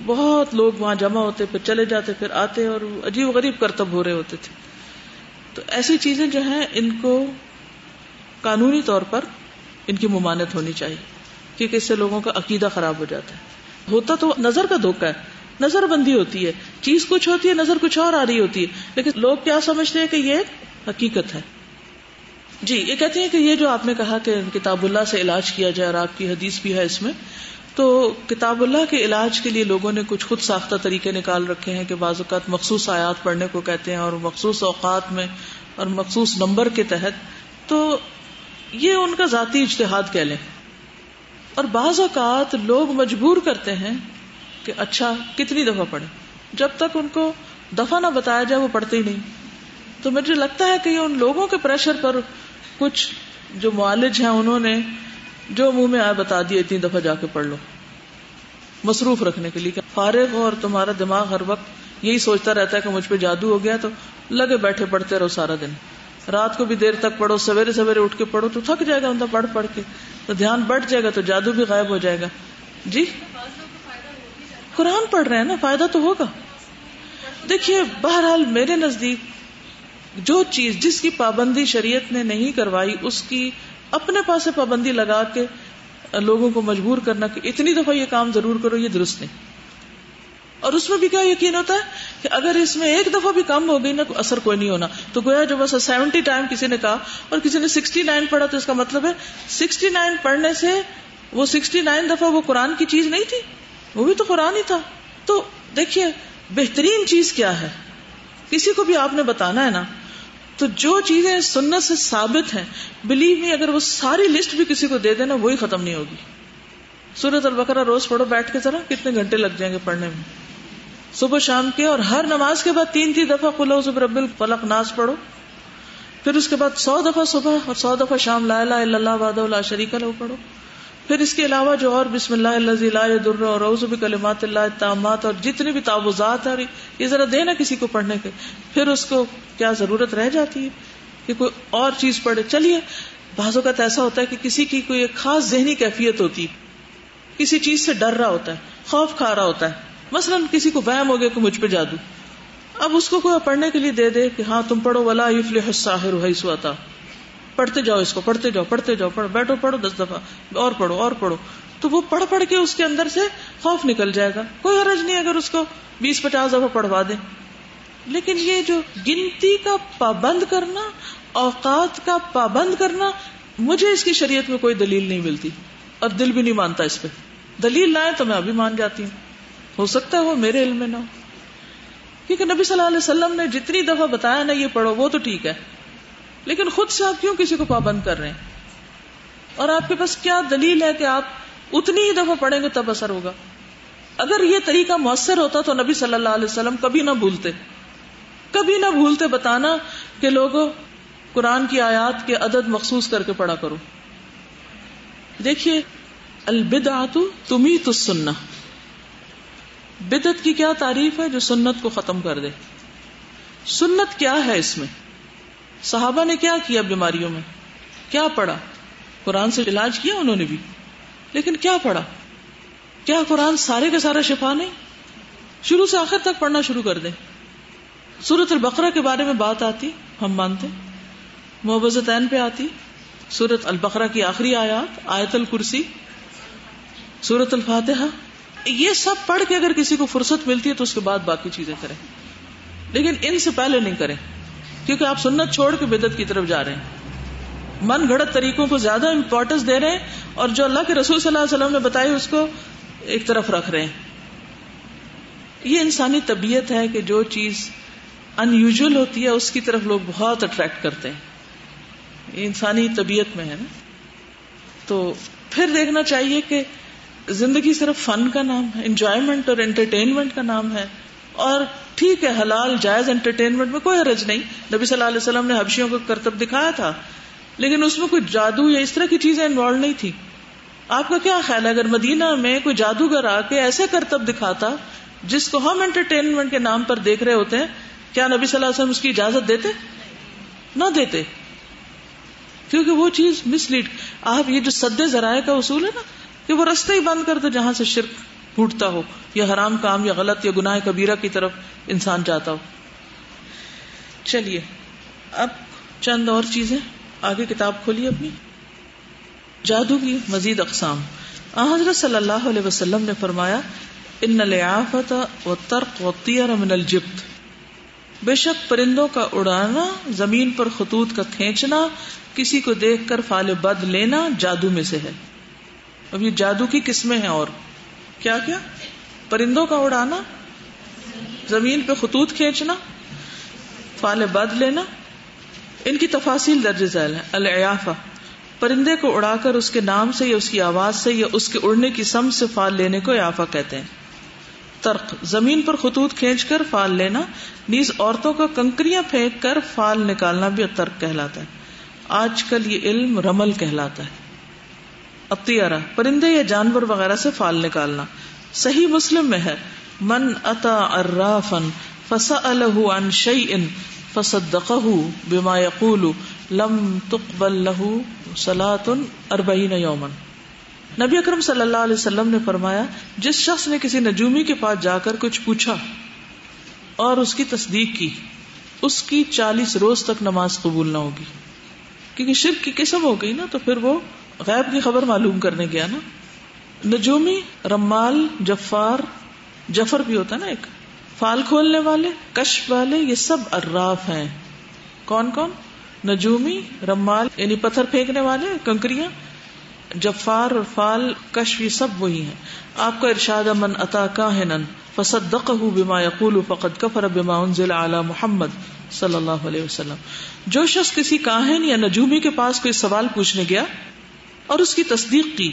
بہت لوگ وہاں جمع ہوتے، پھر چلے جاتے، پھر آتے اور عجیب غریب کرتب ہو رہے ہوتے تھے۔ تو ایسی چیزیں جو ہیں، ان کو قانونی طور پر ان کی ممانت ہونی چاہیے، کیونکہ اس سے لوگوں کا عقیدہ خراب ہو جاتا ہے۔ ہوتا تو نظر کا دھوکا ہے، نظر بندی ہوتی ہے، چیز کچھ ہوتی ہے، نظر کچھ اور آ رہی ہوتی ہے، لیکن لوگ کیا سمجھتے ہیں کہ یہ حقیقت ہے؟ جی یہ کہتے ہیں کہ یہ جو آپ نے کہا کہ کتاب اللہ سے علاج کیا جائے اور آپ کی حدیث بھی ہے اس میں، تو کتاب اللہ کے علاج کے لیے لوگوں نے کچھ خود ساختہ طریقے نکال رکھے ہیں کہ بعض اوقات مخصوص آیات پڑھنے کو کہتے ہیں اور مخصوص اوقات میں اور مخصوص نمبر کے تحت، تو یہ ان کا ذاتی اجتہاد کہہ لیں۔ اور بعض اوقات لوگ مجبور کرتے ہیں کہ اچھا کتنی دفعہ پڑھے جب تک ان کو دفعہ نہ بتایا جائے، وہ پڑھتے ہی نہیں۔ تو مجھے لگتا ہے کہ یہ ان لوگوں کے پریشر پر کچھ جو معالج ہیں انہوں نے، جو منہ میں آئے بتا دیا اتنی دفعہ جا کے پڑھ لو۔ مصروف رکھنے کے لیے فارغ ہو اور تمہارا دماغ ہر وقت یہی سوچتا رہتا ہے کہ مجھ پہ جادو ہو گیا تو لگے بیٹھے پڑھتے رہو سارا دن۔ رات کو بھی دیر تک پڑھو، سویرے سویرے اٹھ کے پڑھو، تو تھک جائے گا پڑھ پڑھ کے۔ تو دھیان بڑھ جائے گا تو جادو بھی غائب ہو جائے گا۔ جی؟ قرآن پڑھ رہے ہیں نا، فائدہ تو ہوگا۔ دیکھیے، بہرحال میرے نزدیک جو چیز جس کی پابندی شریعت نے نہیں کروائی، اس کی اپنے پاس پابندی لگا کے لوگوں کو مجبور کرنا کہ اتنی دفعہ یہ کام ضرور کرو، یہ درست نہیں۔ اور اس میں بھی کیا یقین ہوتا ہے کہ اگر اس میں ایک دفعہ بھی کم ہو گئی نا، اثر کوئی نہیں ہونا۔ تو گویا جو بس سیونٹی ٹائم کسی نے کہا اور کسی نے سکسٹی نائن پڑھا تو اس کا مطلب ہے سکسٹی نائن پڑھنے سے وہ سکسٹی نائن دفعہ وہ قرآن کی چیز نہیں تھی۔ وہ بھی تو قرآن ہی تھا۔ تو دیکھیے، بہترین چیز کیا ہے؟ کسی کو بھی آپ نے بتانا ہے نا، تو جو چیزیں سنت سے ثابت ہیں بلیو میں اگر وہ ساری لسٹ بھی کسی کو دے دینا وہی ختم نہیں ہوگی۔ سورت البقرہ روز پڑھو، بیٹھ کے ذرا کتنے گھنٹے لگ جائیں گے پڑھنے میں؟ صبح شام کے اور ہر نماز کے بعد تین تین دفعہ کلو رب الفلق ناز پڑھو۔ پھر اس کے بعد سو دفعہ صبح اور سو دفعہ شام لا الہ الا اللہ وحدہ لا شریک لہ پڑھو۔ پھر اس کے علاوہ جو اور بسم اللہ اللہ لا در اور روز کلمات اللہ تعامات اور جتنے بھی تعوضات ہیں، یہ ذرا دے نا کسی کو پڑھنے کے۔ پھر اس کو کیا ضرورت رہ جاتی ہے کہ کوئی اور چیز پڑھے۔ چلیے، بعض اوقات ایسا ہوتا ہے کہ کسی کی کوئی ایک خاص ذہنی کیفیت ہوتی ہے۔ کسی چیز سے ڈر رہا ہوتا ہے، خوف کھا رہا ہوتا ہے۔ مثلاً کسی کو وہم ہو گیا کہ مجھ پہ جادو۔ اب اس کو کوئی پڑھنے کے لیے دے دے کہ ہاں تم پڑھو، ولا الساحر سواتا پڑھتے جاؤ اس کو، پڑھتے جاؤ پڑھتے جاؤ، پڑھو۔ بیٹھو، پڑھو دس دفعہ۔ اور پڑھو اور پڑھو۔ تو وہ پڑھ پڑھ کے اس کے اندر سے خوف نکل جائے گا۔ کوئی حرج نہیں اگر اس کو بیس، پچاس دفعہ پڑھوا دیں لیکن یہ جو گنتی کا پابند کرنا، اوقات کا پابند کرنا، مجھے اس کی شریعت میں کوئی دلیل نہیں ملتی۔ اور دل بھی نہیں مانتا اس پہ۔ دلیل لائے تو میں ابھی مان جاتی ہوں۔ ہو سکتا ہے وہ میرے علم میں نہ ہو۔ کیونکہ نبی صلی اللہ علیہ وسلم نے جتنی دفعہ بتایا نا یہ پڑھو، وہ تو ٹھیک ہے۔ لیکن خود سے آپ کیوں کسی کو پابند کر رہے ہیں؟ اور آپ کے پاس کیا دلیل ہے کہ آپ اتنی ہی دفعہ پڑھیں گے تب اثر ہوگا؟ اگر یہ طریقہ مؤثر ہوتا تو نبی صلی اللہ علیہ وسلم کبھی نہ بھولتے۔ کبھی نہ بھولتے بتانا کہ لوگوں، قرآن کی آیات کے عدد مخصوص کر کے پڑھا کرو۔ دیکھیے البدعت تمہیں تو سننا بدت کی کیا تعریف ہے جو سنت کو ختم کر دے؟ سنت کیا ہے اس میں؟ صحابہ نے کیا کیا بیماریوں میں؟ کیا پڑھا؟ قرآن سے علاج کیا انہوں نے بھی؟ لیکن کیا پڑھا؟ کیا قرآن سارے کا سارا شفا نہیں؟ شروع سے آخر تک پڑھنا شروع کر دیں سورت البقرہ کے بارے میں بات آتی، ہم مانتے۔ محبت پہ آتی سورت البقرہ کی آخری آیات، آیت الکرسی سورت الفاتحہ یہ سب پڑھ کے اگر کسی کو فرصت ملتی ہے تو اس کے بعد باقی چیزیں کریں۔ لیکن ان سے پہلے نہیں کریں، کیونکہ آپ سنت چھوڑ کے بدت کی طرف جا رہے ہیں۔ من گھڑت طریقوں کو زیادہ امپورٹینس دے رہے ہیں اور جو اللہ کے رسول صلی اللہ علیہ وسلم نے بتائی اس کو ایک طرف رکھ رہے ہیں۔ یہ انسانی طبیعت ہے کہ جو چیز ان یوژل ہوتی ہے، اس کی طرف لوگ بہت اٹریکٹ کرتے ہیں۔ یہ انسانی طبیعت میں ہے نا۔ تو پھر دیکھنا چاہیے کہ زندگی صرف فن کا نام ہے انجوائےمنٹ اور انٹرٹینمنٹ کا نام ہے۔ اور ٹھیک ہے، حلال، جائز انٹرٹینمنٹ میں کوئی حرج نہیں۔ نبی صلی اللہ علیہ وسلم نے حبشیوں کو کرتب دکھایا تھا۔ لیکن اس میں کوئی جادو یا اس طرح کی چیزیں انوالو نہیں تھی۔ آپ کا کیا خیال ہے؟ اگر مدینہ میں کوئی جادوگر آ کے ایسے کرتب دکھاتا جس کو ہم انٹرٹینمنٹ کے نام پر دیکھ رہے ہوتے ہیں، کیا نبی صلی اللہ علیہ وسلم اس کی اجازت دیتے؟ نہ دیتے۔ کیونکہ وہ چیز مس لیڈ آپ، یہ جو سدے ذرائع کا اصول ہے نا کہ وہ رستے ہی بند کر دو جہاں سے شرک پھوٹتا ہو، یا حرام کام، یا غلط، یا گناہ کبیرہ کی طرف انسان جاتا ہو۔ چلیے، اب چند اور چیزیں۔ آگے کتاب کھولی اپنی۔ جادو کی مزید اقسام۔ حضرت صلی اللہ علیہ وسلم نے فرمایا، ان و ترق و تیر من الجبت بے شک پرندوں کا اڑانا، زمین پر خطوط کا کھینچنا، کسی کو دیکھ کر فال بد لینا جادو میں سے ہے۔ اب یہ جادو کی قسمیں ہیں اور کیا کیا؟ پرندوں کا اڑانا، زمین پہ خطوط کھینچنا فال بد لینا، ان کی تفاصیل درج ذیل ہے الفا پرندے کو اڑا کر اس کے نام سے یا اس کی آواز سے یا اس کے اڑنے کی سم سے فال لینے کو ایافا کہتے ہیں۔ ترک زمین پر خطوط کھینچ کر فال لینا، نیز عورتوں کا کنکریاں پھینک کر فال نکالنا بھی ترک کہلاتا ہے۔ آج کل یہ علم رمل کہلاتا ہے۔ اتیارا پرندے یا جانور وغیرہ سے فال نکالنا۔ صحیح مسلم میں ہے، من اتا ارافن فسا عن شيء فصدقه بما يقول لم تقبل له صلاة اربعین یوما نبی اکرم صلی اللہ علیہ وسلم نے فرمایا، جس شخص نے کسی نجومی کے پاس جا کر کچھ پوچھا اور اس کی تصدیق کی، اس کی چالیس روز تک نماز قبول نہ ہوگی۔ کیونکہ شرک کی قسم ہو گئی نا، تو پھر وہ غیب کی خبر معلوم کرنے گیا نا۔ نجومی، رمال، جفار، جفر بھی ہوتا نا ایک۔ فال کھولنے والے، کشف والے، یہ سب اراف ہیں۔ کون کون؟ نجومی، رمال یعنی پتھر پھینکنے والے، کنکریاں۔ جفار اور فال، کشف، یہ سب وہی ہیں۔ آپ کا ارشاد من اتا کا بما یقول فقد کفر بما انزل علی محمد صلی اللہ علیہ وسلم۔ جو شخص کسی کاہن یا نجومی کے پاس کوئی سوال پوچھنے گیا اور اس کی تصدیق کی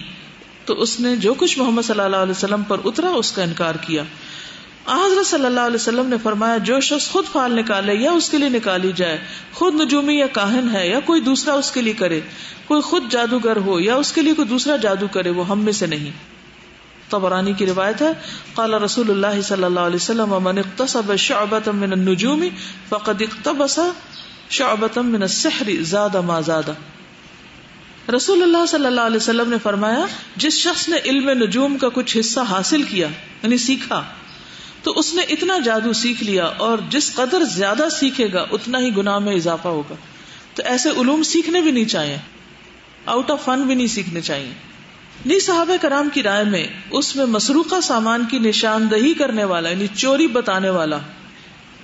تو اس نے جو کچھ محمد صلی اللہ علیہ وسلم پر اترا، اس کا انکار کیا۔ حضرت صلی اللہ علیہ وسلم نے فرمایا، جو شخص خود فال نکالے یا اس کے لیے نکالی جائے، خود نجومی یا کاہن ہے یا کوئی دوسرا اس کے لیے کرے، کوئی خود جادوگر ہو یا اس کے لیے کوئی دوسرا جادو کرے، وہ ہم میں سے نہیں۔ تبرانی کی روایت ہے، قال رسول اللہ صلی اللہ علیہ وسلم من اقتصب شعبة من النجوم فقد اقتبس شعبة من السحر زاد ما زاد. رسول اللہ صلی اللہ علیہ وسلم نے فرمایا، جس شخص نے علم نجوم کا کچھ حصہ حاصل کیا یعنی سیکھا، تو اس نے اتنا جادو سیکھ لیا اور جس قدر زیادہ سیکھے گا، اتنا ہی گناہ میں اضافہ ہوگا۔ تو ایسے علوم سیکھنے بھی نہیں چاہیے۔ آؤٹ آف فن بھی نہیں سیکھنے چاہیے۔ نی صحابہ کرام کی رائے میں، اس میں مسروقہ سامان کی نشاندہی کرنے والا یعنی چوری بتانے والا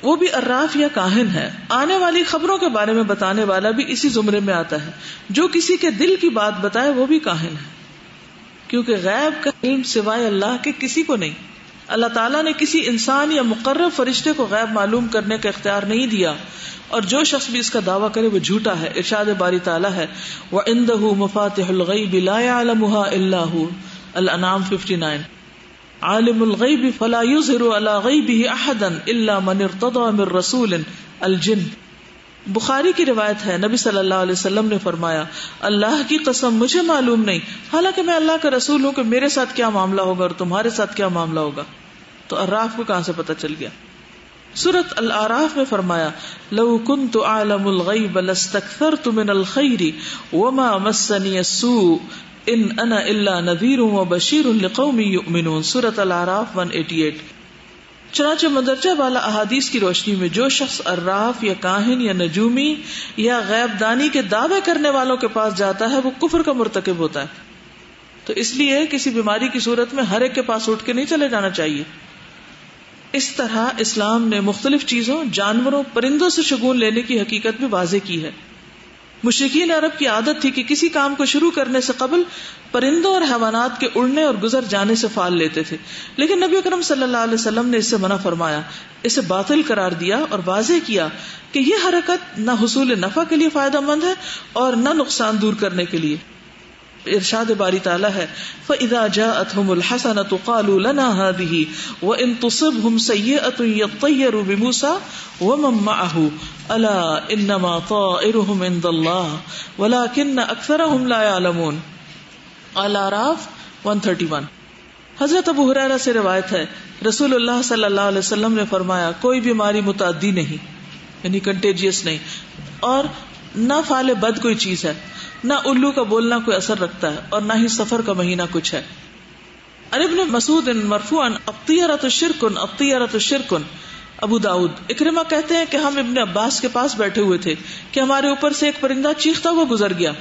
وہ بھی اراف یا کاہن ہے۔ آنے والی خبروں کے بارے میں بتانے والا بھی اسی زمرے میں آتا ہے۔ جو کسی کے دل کی بات بتائے وہ بھی کاہن ہے۔ کیونکہ غیب کا علم سوائے اللہ کے کسی کو نہیں۔ اللہ تعالیٰ نے کسی انسان یا مقرر فرشتے کو غیب معلوم کرنے کا اختیار نہیں دیا۔ اور جو شخص بھی اس کا دعویٰ کرے وہ جھوٹا ہے۔ ارشاد باری تعالیٰ ہے۔ وہ اندہ مفاتح الغیب لا يعلمها الا هو۔ الانعام 59 عالم الغیب فلا يظهر على غیبه احدا الا من ارتضى من رسول الجن۔ بخاری کی روایت ہے، نبی صلی اللہ علیہ وسلم نے فرمایا، اللہ کی قسم مجھے معلوم نہیں، حالانکہ میں اللہ کا رسول ہوں کہ میرے ساتھ کیا معاملہ ہوگا اور تمہارے ساتھ کیا معاملہ ہوگا۔ تو اراف کو کہاں سے پتا چل گیا؟ سورت العراف میں فرمایا، لو کن تو عالم الغیب لستکثرت من الخیر وما مسنی السوء ان انا الا نذیر و بشیر لقوم یؤمنون سورت العراف 188 چنانچہ مدرجہ والا احادیث کی روشنی میں جو شخص اراف یا کاہن یا نجومی یا غیب دانی کے دعوے کرنے والوں کے پاس جاتا ہے، وہ کفر کا مرتکب ہوتا ہے۔ تو اس لیے کسی بیماری کی صورت میں ہر ایک کے پاس اٹھ کے نہیں چلے جانا چاہیے۔ اس طرح اسلام نے مختلف چیزوں، جانوروں، پرندوں سے شگون لینے کی حقیقت بھی واضح کی ہے۔ مشرقین عرب کی عادت تھی کہ کسی کام کو شروع کرنے سے قبل پرندوں اور حیوانات کے اڑنے اور گزر جانے سے فال لیتے تھے۔ لیکن نبی اکرم صلی اللہ علیہ وسلم نے اس سے منع فرمایا، اسے باطل قرار دیا اور واضح کیا کہ یہ حرکت نہ حصول نفع کے لیے فائدہ مند ہے اور نہ نقصان دور کرنے کے لیے۔ ارشاد باری تعالیٰ ہے، فَإِذَا جَاءَتْهُمُ الْحَسَنَةُ قَالُوا لَنَا هَذِهِ، وَإِن تُصِبْهُمْ سَيِّئَةٌ يَطَّيَّرُوا بِمُوسَى وَمَن مَّعَهُ، أَلَا إِنَّمَا طَائِرُهُمْ عِندَ اللَّهِ، وَلَكِنَّ أَكْثَرَهُمْ لَا يَعْلَمُونَ۔ الاراف 131 حضرت ابو حریرہ سے روایت ہے، رسول اللہ صلی اللہ علیہ وسلم نے فرمایا، کوئی بیماری متعدی نہیں یعنی کنٹیجیس نہیں۔ اور نہ فال بد کوئی چیز ہے، نہ الو کا بولنا کوئی اثر رکھتا ہے، اور نہ ہی سفر کا مہینہ کچھ ہے۔ ابن مسعود مرفوعا اقتیرت شرکن اقتیرت شرکن ابو داود اکرما کہتے ہیں کہ ہم ابن عباس کے پاس بیٹھے ہوئے تھے کہ ہمارے اوپر سے ایک پرندہ چیختا ہوا گزر گیا۔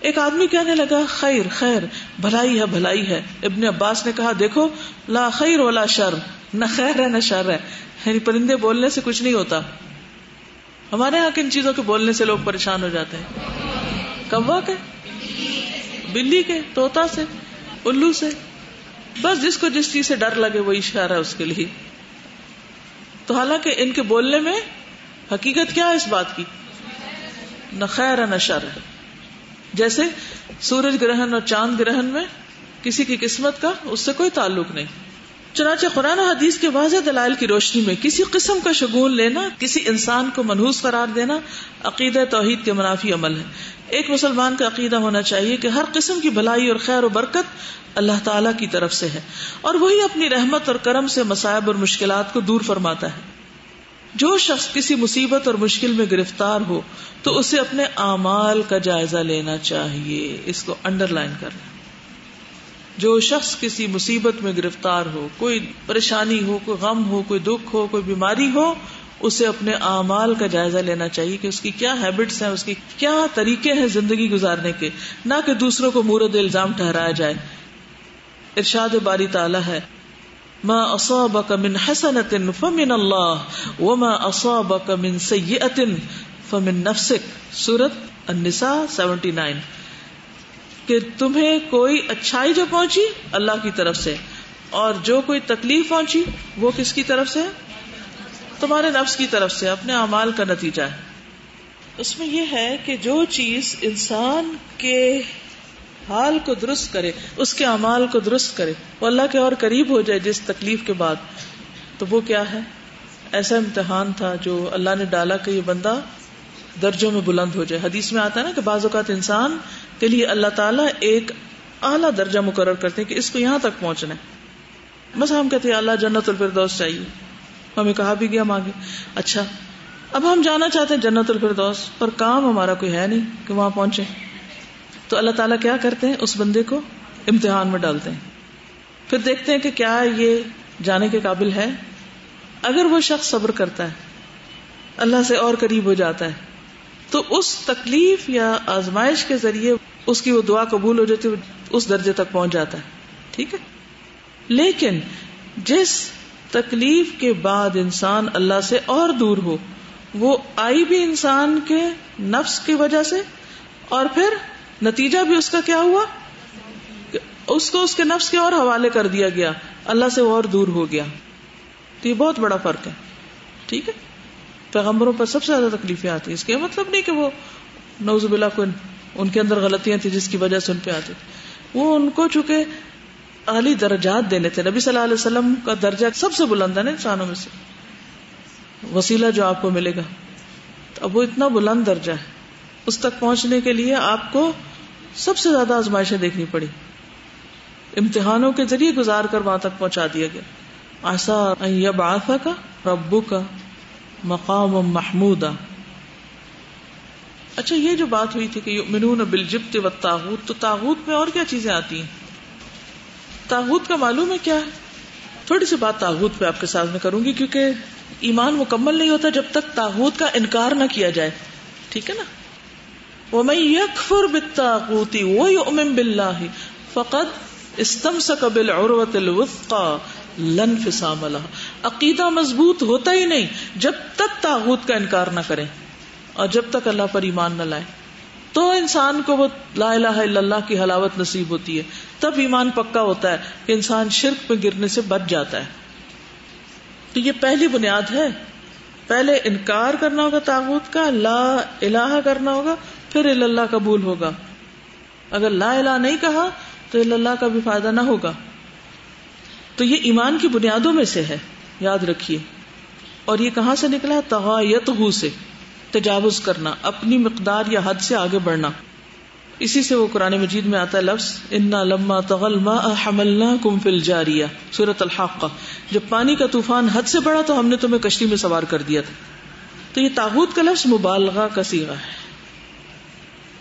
ایک آدمی کہنے لگا، خیر خیر، بھلائی ہے بھلائی ہے۔ ابن عباس نے کہا، دیکھو، لا خیر ولا شر، نہ خیر ہے، نہ شر ہے۔ یعنی پرندے بولنے سے کچھ نہیں ہوتا۔ ہمارے یہاں کن چیزوں کے بولنے سے لوگ پریشان ہو جاتے ہیں؟ کوا کے، بلی کے توتا سے، الو سے۔ بس جس کو جس چیز سے ڈر لگے وہی اشارہ ہے اس کے لیے۔ تو حالانکہ ان کے بولنے میں حقیقت کیا ہے اس بات کی؟ نہ خیر ہے، نہ شر ہے۔ جیسے سورج گرہن اور چاند گرہن میں کسی کی قسمت کا اس سے کوئی تعلق نہیں۔ چنانچہ قرآن و حدیث کے واضح دلائل کی روشنی میں کسی قسم کا شگون لینا، کسی انسان کو منحوس قرار دینا عقید توحید کے منافی عمل ہے۔ ایک مسلمان کا عقیدہ ہونا چاہیے کہ ہر قسم کی بھلائی اور خیر و برکت اللہ تعالی کی طرف سے ہے اور وہی اپنی رحمت اور کرم سے مسائب اور مشکلات کو دور فرماتا ہے۔ جو شخص کسی مصیبت اور مشکل میں گرفتار ہو، تو اسے اپنے اعمال کا جائزہ لینا چاہیے۔ اس کو انڈر لائن کرنا۔ جو شخص کسی مصیبت میں گرفتار ہو، کوئی پریشانی ہو، کوئی غم ہو، کوئی دکھ ہو، کوئی بیماری ہو، اسے اپنے اعمال کا جائزہ لینا چاہیے کہ اس کی کیا ہیبٹس ہیں، اس کی کیا طریقے ہیں زندگی گزارنے کے، نہ کہ دوسروں کو مورد الزام ٹھہرایا جائے۔ ارشاد باری تعالی ہے، ما اصابك من حسنة فمن الله وما اصابك من سيئة فمن نفسك۔ سورة النساء 79 کہ تمہیں کوئی اچھائی جو پہنچی اللہ کی طرف سے اور جو کوئی تکلیف پہنچی وہ کس کی طرف سے تمہارے نفس کی طرف سے، اپنے اعمال کا نتیجہ ہے۔ اس میں یہ ہے کہ جو چیز انسان کے حال کو درست کرے، اس کے اعمال کو درست کرے، وہ اللہ کے اور قریب ہو جائے جس تکلیف کے بعد، تو وہ کیا ہے؟ ایسا امتحان تھا جو اللہ نے ڈالا کہ یہ بندہ درجوں میں بلند ہو جائے۔ حدیث میں آتا ہے نا کہ بعض اوقات انسان کے لیے اللہ تعالیٰ ایک اعلیٰ درجہ مقرر کرتے ہیں کہ اس کو یہاں تک پہنچنا ہے۔ بس ہم کہتے ہیں اللہ جنت الفردوس چاہیے۔ ہمیں کہا بھی گیا مانگے اچھا اب ہم جانا چاہتے ہیں جنت الفردوس پر کام ہمارا کوئی ہے نہیں کہ وہاں پہنچے۔ تو اللہ تعالیٰ کیا کرتے ہیں؟ اس بندے کو امتحان میں ڈالتے ہیں۔ پھر دیکھتے ہیں کہ کیا یہ جانے کے قابل ہے۔ اگر وہ شخص صبر کرتا ہے، اللہ سے اور قریب ہو جاتا ہے تو اس تکلیف یا آزمائش کے ذریعے اس کی وہ دعا قبول ہو جاتی اس درجے تک پہنچ جاتا ہے۔ ٹھیک ہے؟ لیکن جس تکلیف کے بعد انسان اللہ سے اور دور ہو، وہ آئی بھی انسان کے نفس کی وجہ سے، اور پھر نتیجہ بھی اس کا کیا ہوا؟ اس کو اس کے نفس کے اور حوالے کر دیا گیا، اللہ سے وہ اور دور ہو گیا۔ تو یہ بہت بڑا فرق ہے۔ ٹھیک ہے؟ پیغمبروں پر سب سے زیادہ تکلیفیں آتی اس کے مطلب نہیں کہ وہ نوز بلا کو ان کے اندر غلطیاں تھیں جس کی وجہ سے ان پہ آتی۔ وہ ان کو چونکہ اعلی درجات دینے تھے۔ نبی صلی اللہ علیہ وسلم کا درجہ سب سے بلند ہے نا انسانوں میں سے۔ وسیلہ جو آپ کو ملے گا۔ تو اب وہ اتنا بلند درجہ ہے۔ اس تک پہنچنے کے لیے آپ کو سب سے زیادہ آزمائشیں دیکھنی پڑی۔ امتحانوں کے ذریعے گزار کر وہاں تک پہنچا دیا گیا۔ آسا آفا کا ربو کا مقام محمود اچھا یہ جو بات ہوئی تھی کہ منون بلجبت و تو تاحت میں اور کیا چیزیں آتی ہیں؟ تاحت کا معلوم ہے کیا؟ ہے تھوڑی سی بات تاحت پہ آپ کے ساتھ میں کروں گی، کیونکہ ایمان مکمل نہیں ہوتا جب تک تاحت کا انکار نہ کیا جائے۔ ٹھیک ہے نا؟ وہ میں یکفر بتاحتی وہ امم بلّہ فقط استم سکبل عروت لن فسام عقیدہ مضبوط ہوتا ہی نہیں، جب تک تاغت کا انکار نہ کرے اور جب تک اللہ پر ایمان نہ لائے تو انسان کو وہ لا الہ الا اللہ کی حلاوت نصیب ہوتی ہے۔ تب ایمان پکا ہوتا ہے کہ انسان شرک پہ گرنے سے بچ جاتا ہے۔ تو یہ پہلی بنیاد ہے۔ پہلے انکار کرنا ہوگا تاغت کا، لا الہ کرنا ہوگا، پھر اللہ قبول ہوگا۔ اگر لا الہ نہیں کہا تو اللہ کا بھی فائدہ نہ ہوگا۔ تو یہ ایمان کی بنیادوں میں سے ہے۔ یاد رکھیے۔ اور یہ کہاں سے نکلا؟ تغایت سے۔ تجاوز کرنا، اپنی مقدار یا حد سے آگے بڑھنا۔ اسی سے وہ قرآن مجید میں آتا ہے لفظ، انا لما تغل ما حملنا کم فل جاریا سورت الحاق کا جب پانی کا طوفان حد سے بڑا تو ہم نے تمہیں کشتی میں سوار کر دیا تھا۔ تو یہ تاغت کا لفظ مبالغہ کا سیگا ہے۔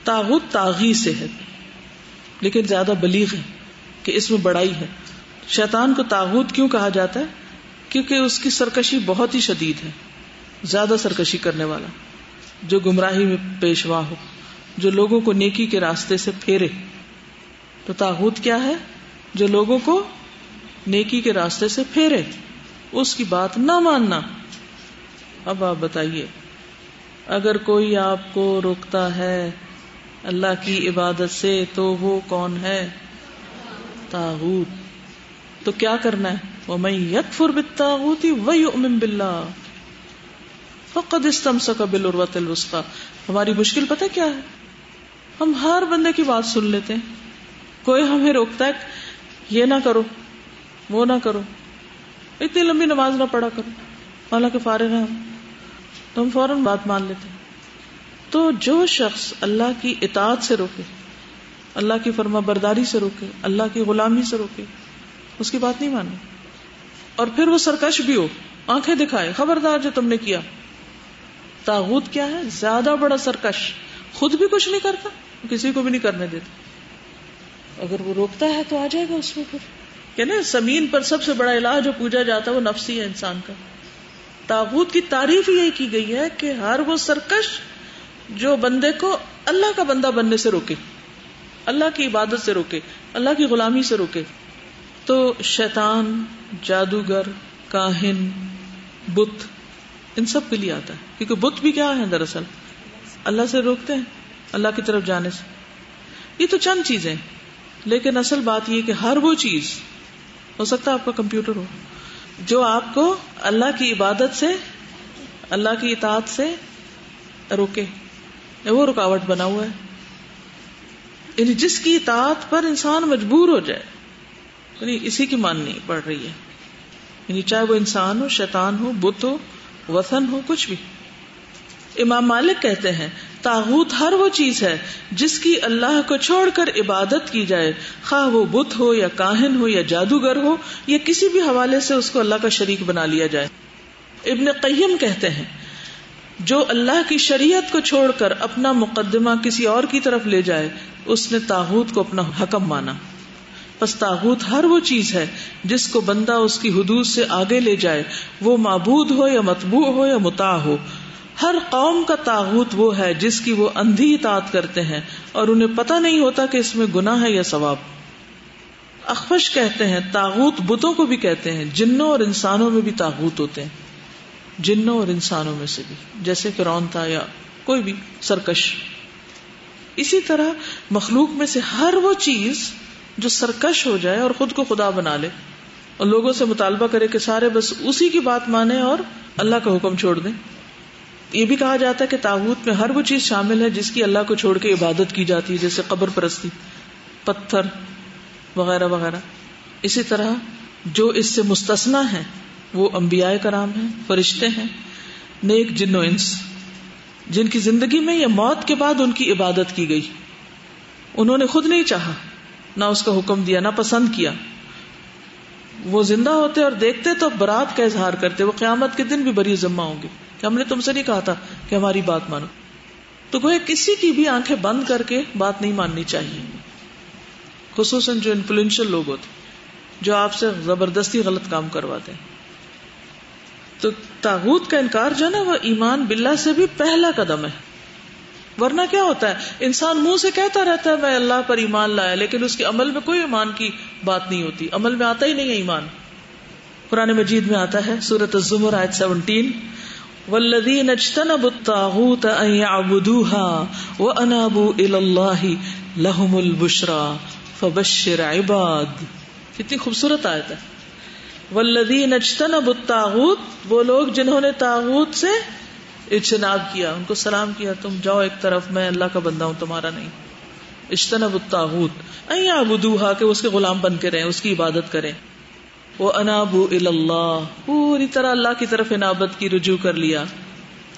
تاغت تاغی سے ہے، لیکن زیادہ بلیغ ہے کہ اس میں بڑائی ہے۔ شیطان کو تاغت کیوں کہا جاتا ہے؟ کیونکہ اس کی سرکشی بہت ہی شدید ہے، زیادہ سرکشی کرنے والا، جو گمراہی میں پیشوا ہو، جو لوگوں کو نیکی کے راستے سے پھیرے۔ تو تاغت کیا ہے؟ جو لوگوں کو نیکی کے راستے سے پھیرے۔ اس کی بات نہ ماننا۔ اب آپ بتائیے، اگر کوئی آپ کو روکتا ہے اللہ کی عبادت سے، تو وہ کون ہے؟ تاغت تو کیا کرنا ہے؟ وہ میں یک فر بتا فقد استم سکا بل اروت الوسقا ہماری مشکل پتہ کیا ہے ہم ہر بندے کی بات سن لیتے ہیں کوئی ہمیں روکتا ہے یہ نہ کرو وہ نہ کرو اتنی لمبی نماز نہ پڑھا کرو حالانکہ فارغ ہیں ہم تو ہم فوراً بات مان لیتے ہیں تو جو شخص اللہ کی اطاعت سے روکے اللہ کی فرما برداری سے روکے اللہ کی غلامی سے روکے اس کی بات نہیں مانی اور پھر وہ سرکش بھی ہو۔ آنکھیں دکھائے خبردار جو تم نے کیا۔ تاغت کیا ہے؟ زیادہ بڑا سرکش۔ خود بھی کچھ نہیں کرتا۔ کسی کو بھی نہیں کرنے دیتا۔ اگر وہ روکتا ہے تو آ جائے گا اس میں پھر۔ کہ نا زمین پر سب سے بڑا علاج جو پوجا جاتا ہے وہ نفسی ہے انسان کا۔ تاغت کی تعریف یہ کی گئی ہے کہ ہر وہ سرکش جو بندے کو اللہ کا بندہ بننے سے روکے۔ اللہ کی عبادت سے روکے۔ اللہ کی غلامی سے روکے۔ تو شیطان، جادوگر، کاہن، بت، ان سب کے لیے آتا ہے۔ کیونکہ بت بھی کیا ہے دراصل؟ اللہ سے روکتے ہیں، اللہ کی طرف جانے سے۔ یہ تو چند چیزیں لیکن اصل بات یہ کہ ہر وہ چیز، ہو سکتا ہے آپ کا کمپیوٹر ہو، جو آپ کو اللہ کی عبادت سے، اللہ کی اطاعت سے روکے۔ وہ رکاوٹ بنا ہوا ہے۔ یعنی جس کی اطاعت پر انسان مجبور ہو جائے۔ یعنی اسی کی ماننی پڑ رہی ہے۔ یعنی چاہے وہ انسان ہو، شیطان ہو، بت ہو، وطن ہو، کچھ بھی۔ امام مالک کہتے ہیں تاغت ہر وہ چیز ہے جس کی اللہ کو چھوڑ کر عبادت کی جائے۔ خواہ وہ بت ہو یا کاہن ہو یا جادوگر ہو، یا کسی بھی حوالے سے اس کو اللہ کا شریک بنا لیا جائے۔ ابن قیم کہتے ہیں، جو اللہ کی شریعت کو چھوڑ کر اپنا مقدمہ کسی اور کی طرف لے جائے، اس نے تاغت کو اپنا حکم مانا۔ پس تاغت ہر وہ چیز ہے جس کو بندہ اس کی حدود سے آگے لے جائے، وہ معبود ہو یا متبوع ہو یا متا ہو۔ ہر قوم کا تاغت وہ ہے جس کی وہ اندھی اطاعت کرتے ہیں اور انہیں پتہ نہیں ہوتا کہ اس میں گناہ ہے یا ثواب۔ اخفش کہتے ہیں تاغت بتوں کو بھی کہتے ہیں، جنوں اور انسانوں میں بھی تاغت ہوتے ہیں۔ جنوں اور انسانوں میں سے بھی، جیسے فرون تھا یا کوئی بھی سرکش۔ اسی طرح مخلوق میں سے ہر وہ چیز جو سرکش ہو جائے اور خود کو خدا بنا لے اور لوگوں سے مطالبہ کرے کہ سارے بس اسی کی بات مانے اور اللہ کا حکم چھوڑ دیں۔ یہ بھی کہا جاتا ہے کہ تاغوت میں ہر وہ چیز شامل ہے جس کی اللہ کو چھوڑ کے عبادت کی جاتی ہے، جیسے قبر پرستی، پتھر وغیرہ وغیرہ۔ اسی طرح جو اس سے مستثنا ہے وہ انبیاء کرام ہیں، فرشتے ہیں، نیک جن و انس۔ جن کی زندگی میں یا موت کے بعد ان کی عبادت کی گئی۔ انہوں نے خود نہیں چاہا۔ نہ اس کا حکم دیا، نہ پسند کیا۔ وہ زندہ ہوتے اور دیکھتے تو برات کا اظہار کرتے۔ وہ قیامت کے دن بھی بری ذمہ ہوں گے۔ کہ ہم نے تم سے نہیں کہا تھا کہ ہماری بات مانو۔ تو کوئی کسی کی بھی آنکھیں بند کر کے بات نہیں ماننی چاہیے۔ خصوصاً جو انفلوئنشل لوگ ہوتے جو آپ سے زبردستی غلط کام کرواتے ہیں۔ تو تاغت کا انکار جو ہے نا، وہ ایمان باللہ سے بھی پہلا قدم ہے۔ ورنہ کیا ہوتا ہے؟ انسان منہ سے کہتا رہتا ہے، میں اللہ پر ایمان لایا، لیکن اس کے عمل میں کوئی ایمان کی بات نہیں ہوتی۔ عمل میں آتا ہی نہیں ہے ایمان۔ قرآن مجید میں آتا ہے سورت الزمر، آیت سیونٹین۔ والذین اجتنبوا الطاغوت ان يعبدوها وانابوا الى الله لهم البشرى فبشر عباد۔ کتنی خوبصورت آیت ہے۔ والذین اجتنبوا الطاغوت، وہ لوگ جنہوں نے تاغوت سے اجتناب کیا، ان کو سلام کیا، تم جاؤ ایک طرف، میں اللہ کا بندہ ہوں، تمہارا نہیں۔ اجتنب الطاغوت این ابودوہا کہ اس کے غلام بن کے رہیں، اس کی عبادت کریں۔ وہ انابو اللہ پوری طرح اللہ کی طرف انابت کی، رجوع کر لیا۔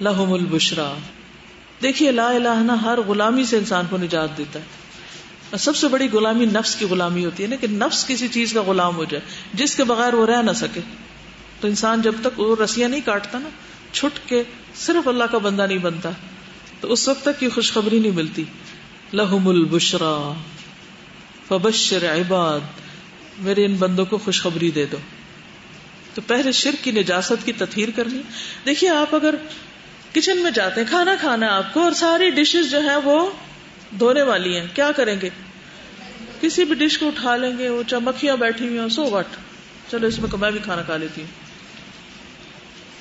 لہم البشرا دیکھیے، لا الہ ہر غلامی سے انسان کو نجات دیتا ہے۔ سب سے بڑی غلامی نفس کی غلامی ہوتی ہے نا، کہ نفس کسی چیز کا غلام ہو جائے، جس کے بغیر وہ رہ نہ سکے۔ تو انسان جب تک وہ رسیاں نہیں کاٹتا نا، چھٹ کے صرف اللہ کا بندہ نہیں بنتا تو اس وقت تک یہ خوشخبری نہیں ملتی۔ لہم البشرا فبشر عباد۔ میرے ان بندوں کو خوشخبری دے دو۔ تو پہلے شرک کی نجاست کی تطہیر کرنی۔ دیکھیے آپ اگر کچن میں جاتے ہیں، کھانا کھانا ہے آپ کو اور ساری ڈشز جو ہیں وہ دھونے والی ہیں۔ کیا کریں گے؟ کسی بھی ڈش کو اٹھا لیں گے، وہ چمکیاں بیٹھی ہوئی ہیں، سو وٹ چلو اس میں میں بھی کھانا کھا لیتی ہوں۔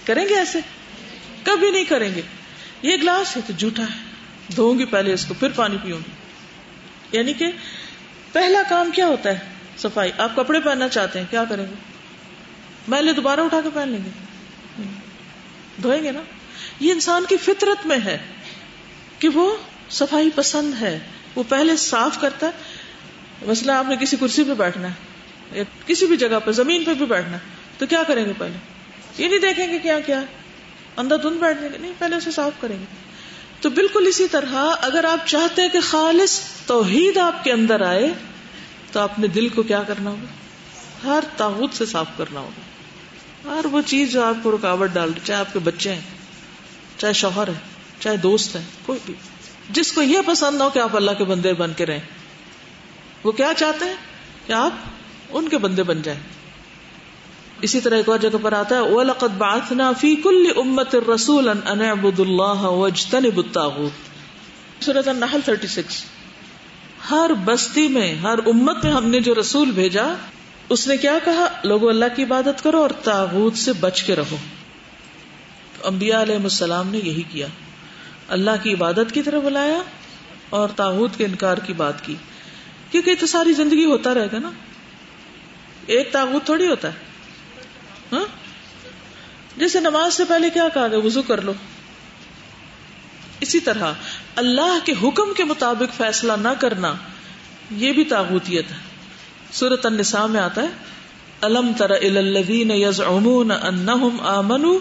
کریں گے ایسے؟ کبھی نہیں کریں گے۔ یہ گلاس ہے تو جھوٹا ہے۔ دھوؤں گی پہلے اس کو، پھر پانی پیوں گی۔ یعنی کہ پہلا کام کیا ہوتا ہے؟ صفائی۔ آپ کپڑے پہننا چاہتے ہیں، کیا کریں گے؟ میں دوبارہ اٹھا کے پہن لیں گے۔ دھوئیں گے نا؟ یہ انسان کی فطرت میں ہے کہ وہ صفائی پسند ہے۔ وہ پہلے صاف کرتا ہے۔ مسئلہ آپ نے کسی کرسی پہ بیٹھنا ہے یا کسی بھی جگہ پہ، زمین پہ بھی بیٹھنا ہے، تو کیا کریں گے پہلے؟ یہ نہیں دیکھیں گے کیا کیا۔ اندر دھند بیٹھنے کے نہیں، پہلے اسے صاف کریں گے۔ تو بالکل اسی طرح اگر آپ چاہتے ہیں کہ خالص توحید آپ کے اندر آئے، تو اپنے دل کو کیا کرنا ہوگا؟ ہر تاغت سے صاف کرنا ہوگا۔ ہر وہ چیز جو آپ کو رکاوٹ ڈال رہی چاہے آپ کے بچے ہیں، چاہے شوہر ہے، چاہے دوست ہیں کوئی بھی۔ جس کو یہ پسند نہ ہو کہ آپ اللہ کے بندے بن کے رہیں۔ وہ کیا چاہتے ہیں؟ کہ آپ ان کے بندے بن جائیں۔ اسی طرح ایک اور جگہ پر آتا ہے، وَلَقَدْ بَعَثْنَا فِي كُلِّ أُمَّةٍ رَسُولًا أَنْ اعْبُدُ اللَّهَ وَاجْتَنِبُ الطَّاغُوتِ۔ سورة النحل 36 ہر بستی میں، ہر امت میں ہم نے جو رسول بھیجا، اس نے کیا کہا؟ لوگو، اللہ کی عبادت کرو اور تاغوت سے بچ کے رہو۔ انبیاء علیہ السلام نے یہی کیا۔ اللہ کی عبادت کی طرف بلایا اور تاغوت کے انکار کی بات کی۔ کیونکہ تو ساری زندگی ہوتا رہے گا نا۔ ایک تاغوت تھوڑی ہوتا ہے۔ ہاں؟ جیسے نماز سے پہلے کیا کہا گیا؟ وضو کر لو۔ اسی طرح اللہ کے حکم کے مطابق فیصلہ نہ کرنا، یہ بھی تاغوتیت ہے۔ سورت النساء میں آتا ہے الم تر الذین یزعمون انہم آمنوا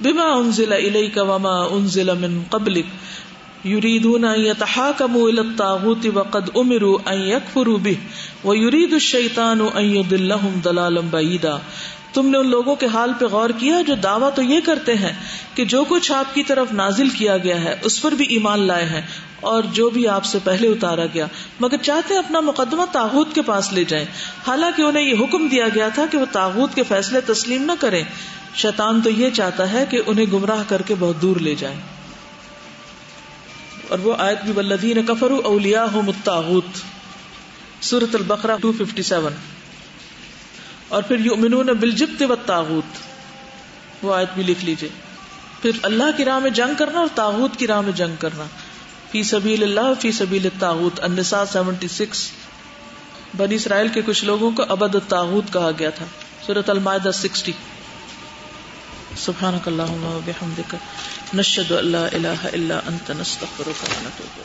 بما انزل الیک وما انزل من قبلک یریدون ان یتحاکموا الى الطاغوت وقد امروا ان یکفروا به ویرید الشیطان ان یضلهم ضلالا بعیدا تم نے ان لوگوں کے حال پہ غور کیا جو دعویٰ تو یہ کرتے ہیں کہ جو کچھ آپ کی طرف نازل کیا گیا ہے، اس پر بھی ایمان لائے ہیں اور جو بھی آپ سے پہلے اتارا گیا۔ مگر چاہتے اپنا مقدمہ تاغت کے پاس لے جائیں۔ حالانکہ انہیں یہ حکم دیا گیا تھا کہ وہ تاغت کے فیصلے تسلیم نہ کریں۔ شیطان تو یہ چاہتا ہے کہ انہیں گمراہ کر کے بہت دور لے جائیں۔ اور وہ آیت بھی ولدین کفر اولیا ہو متاحت سورت البقرا ٹو ففٹی سیون اور پھر یؤمنون بالجبت والطاغوت۔ وہ آیت بھی لکھ لیجیے۔ پھر اللہ کی راہ میں جنگ کرنا اور تاغوت کی راہ میں جنگ کرنا۔ فی سبیل اللہ فی سبیل الطاغوت النساء 76 بنی اسرائیل کے کچھ لوگوں کو ابد الطاغوت کہا گیا تھا۔ سورت المائدہ سکسٹی۔ سبحانک اللہم و بحمدک۔ نشہد اللہ الہ الا انت، نستغفرک و نتوب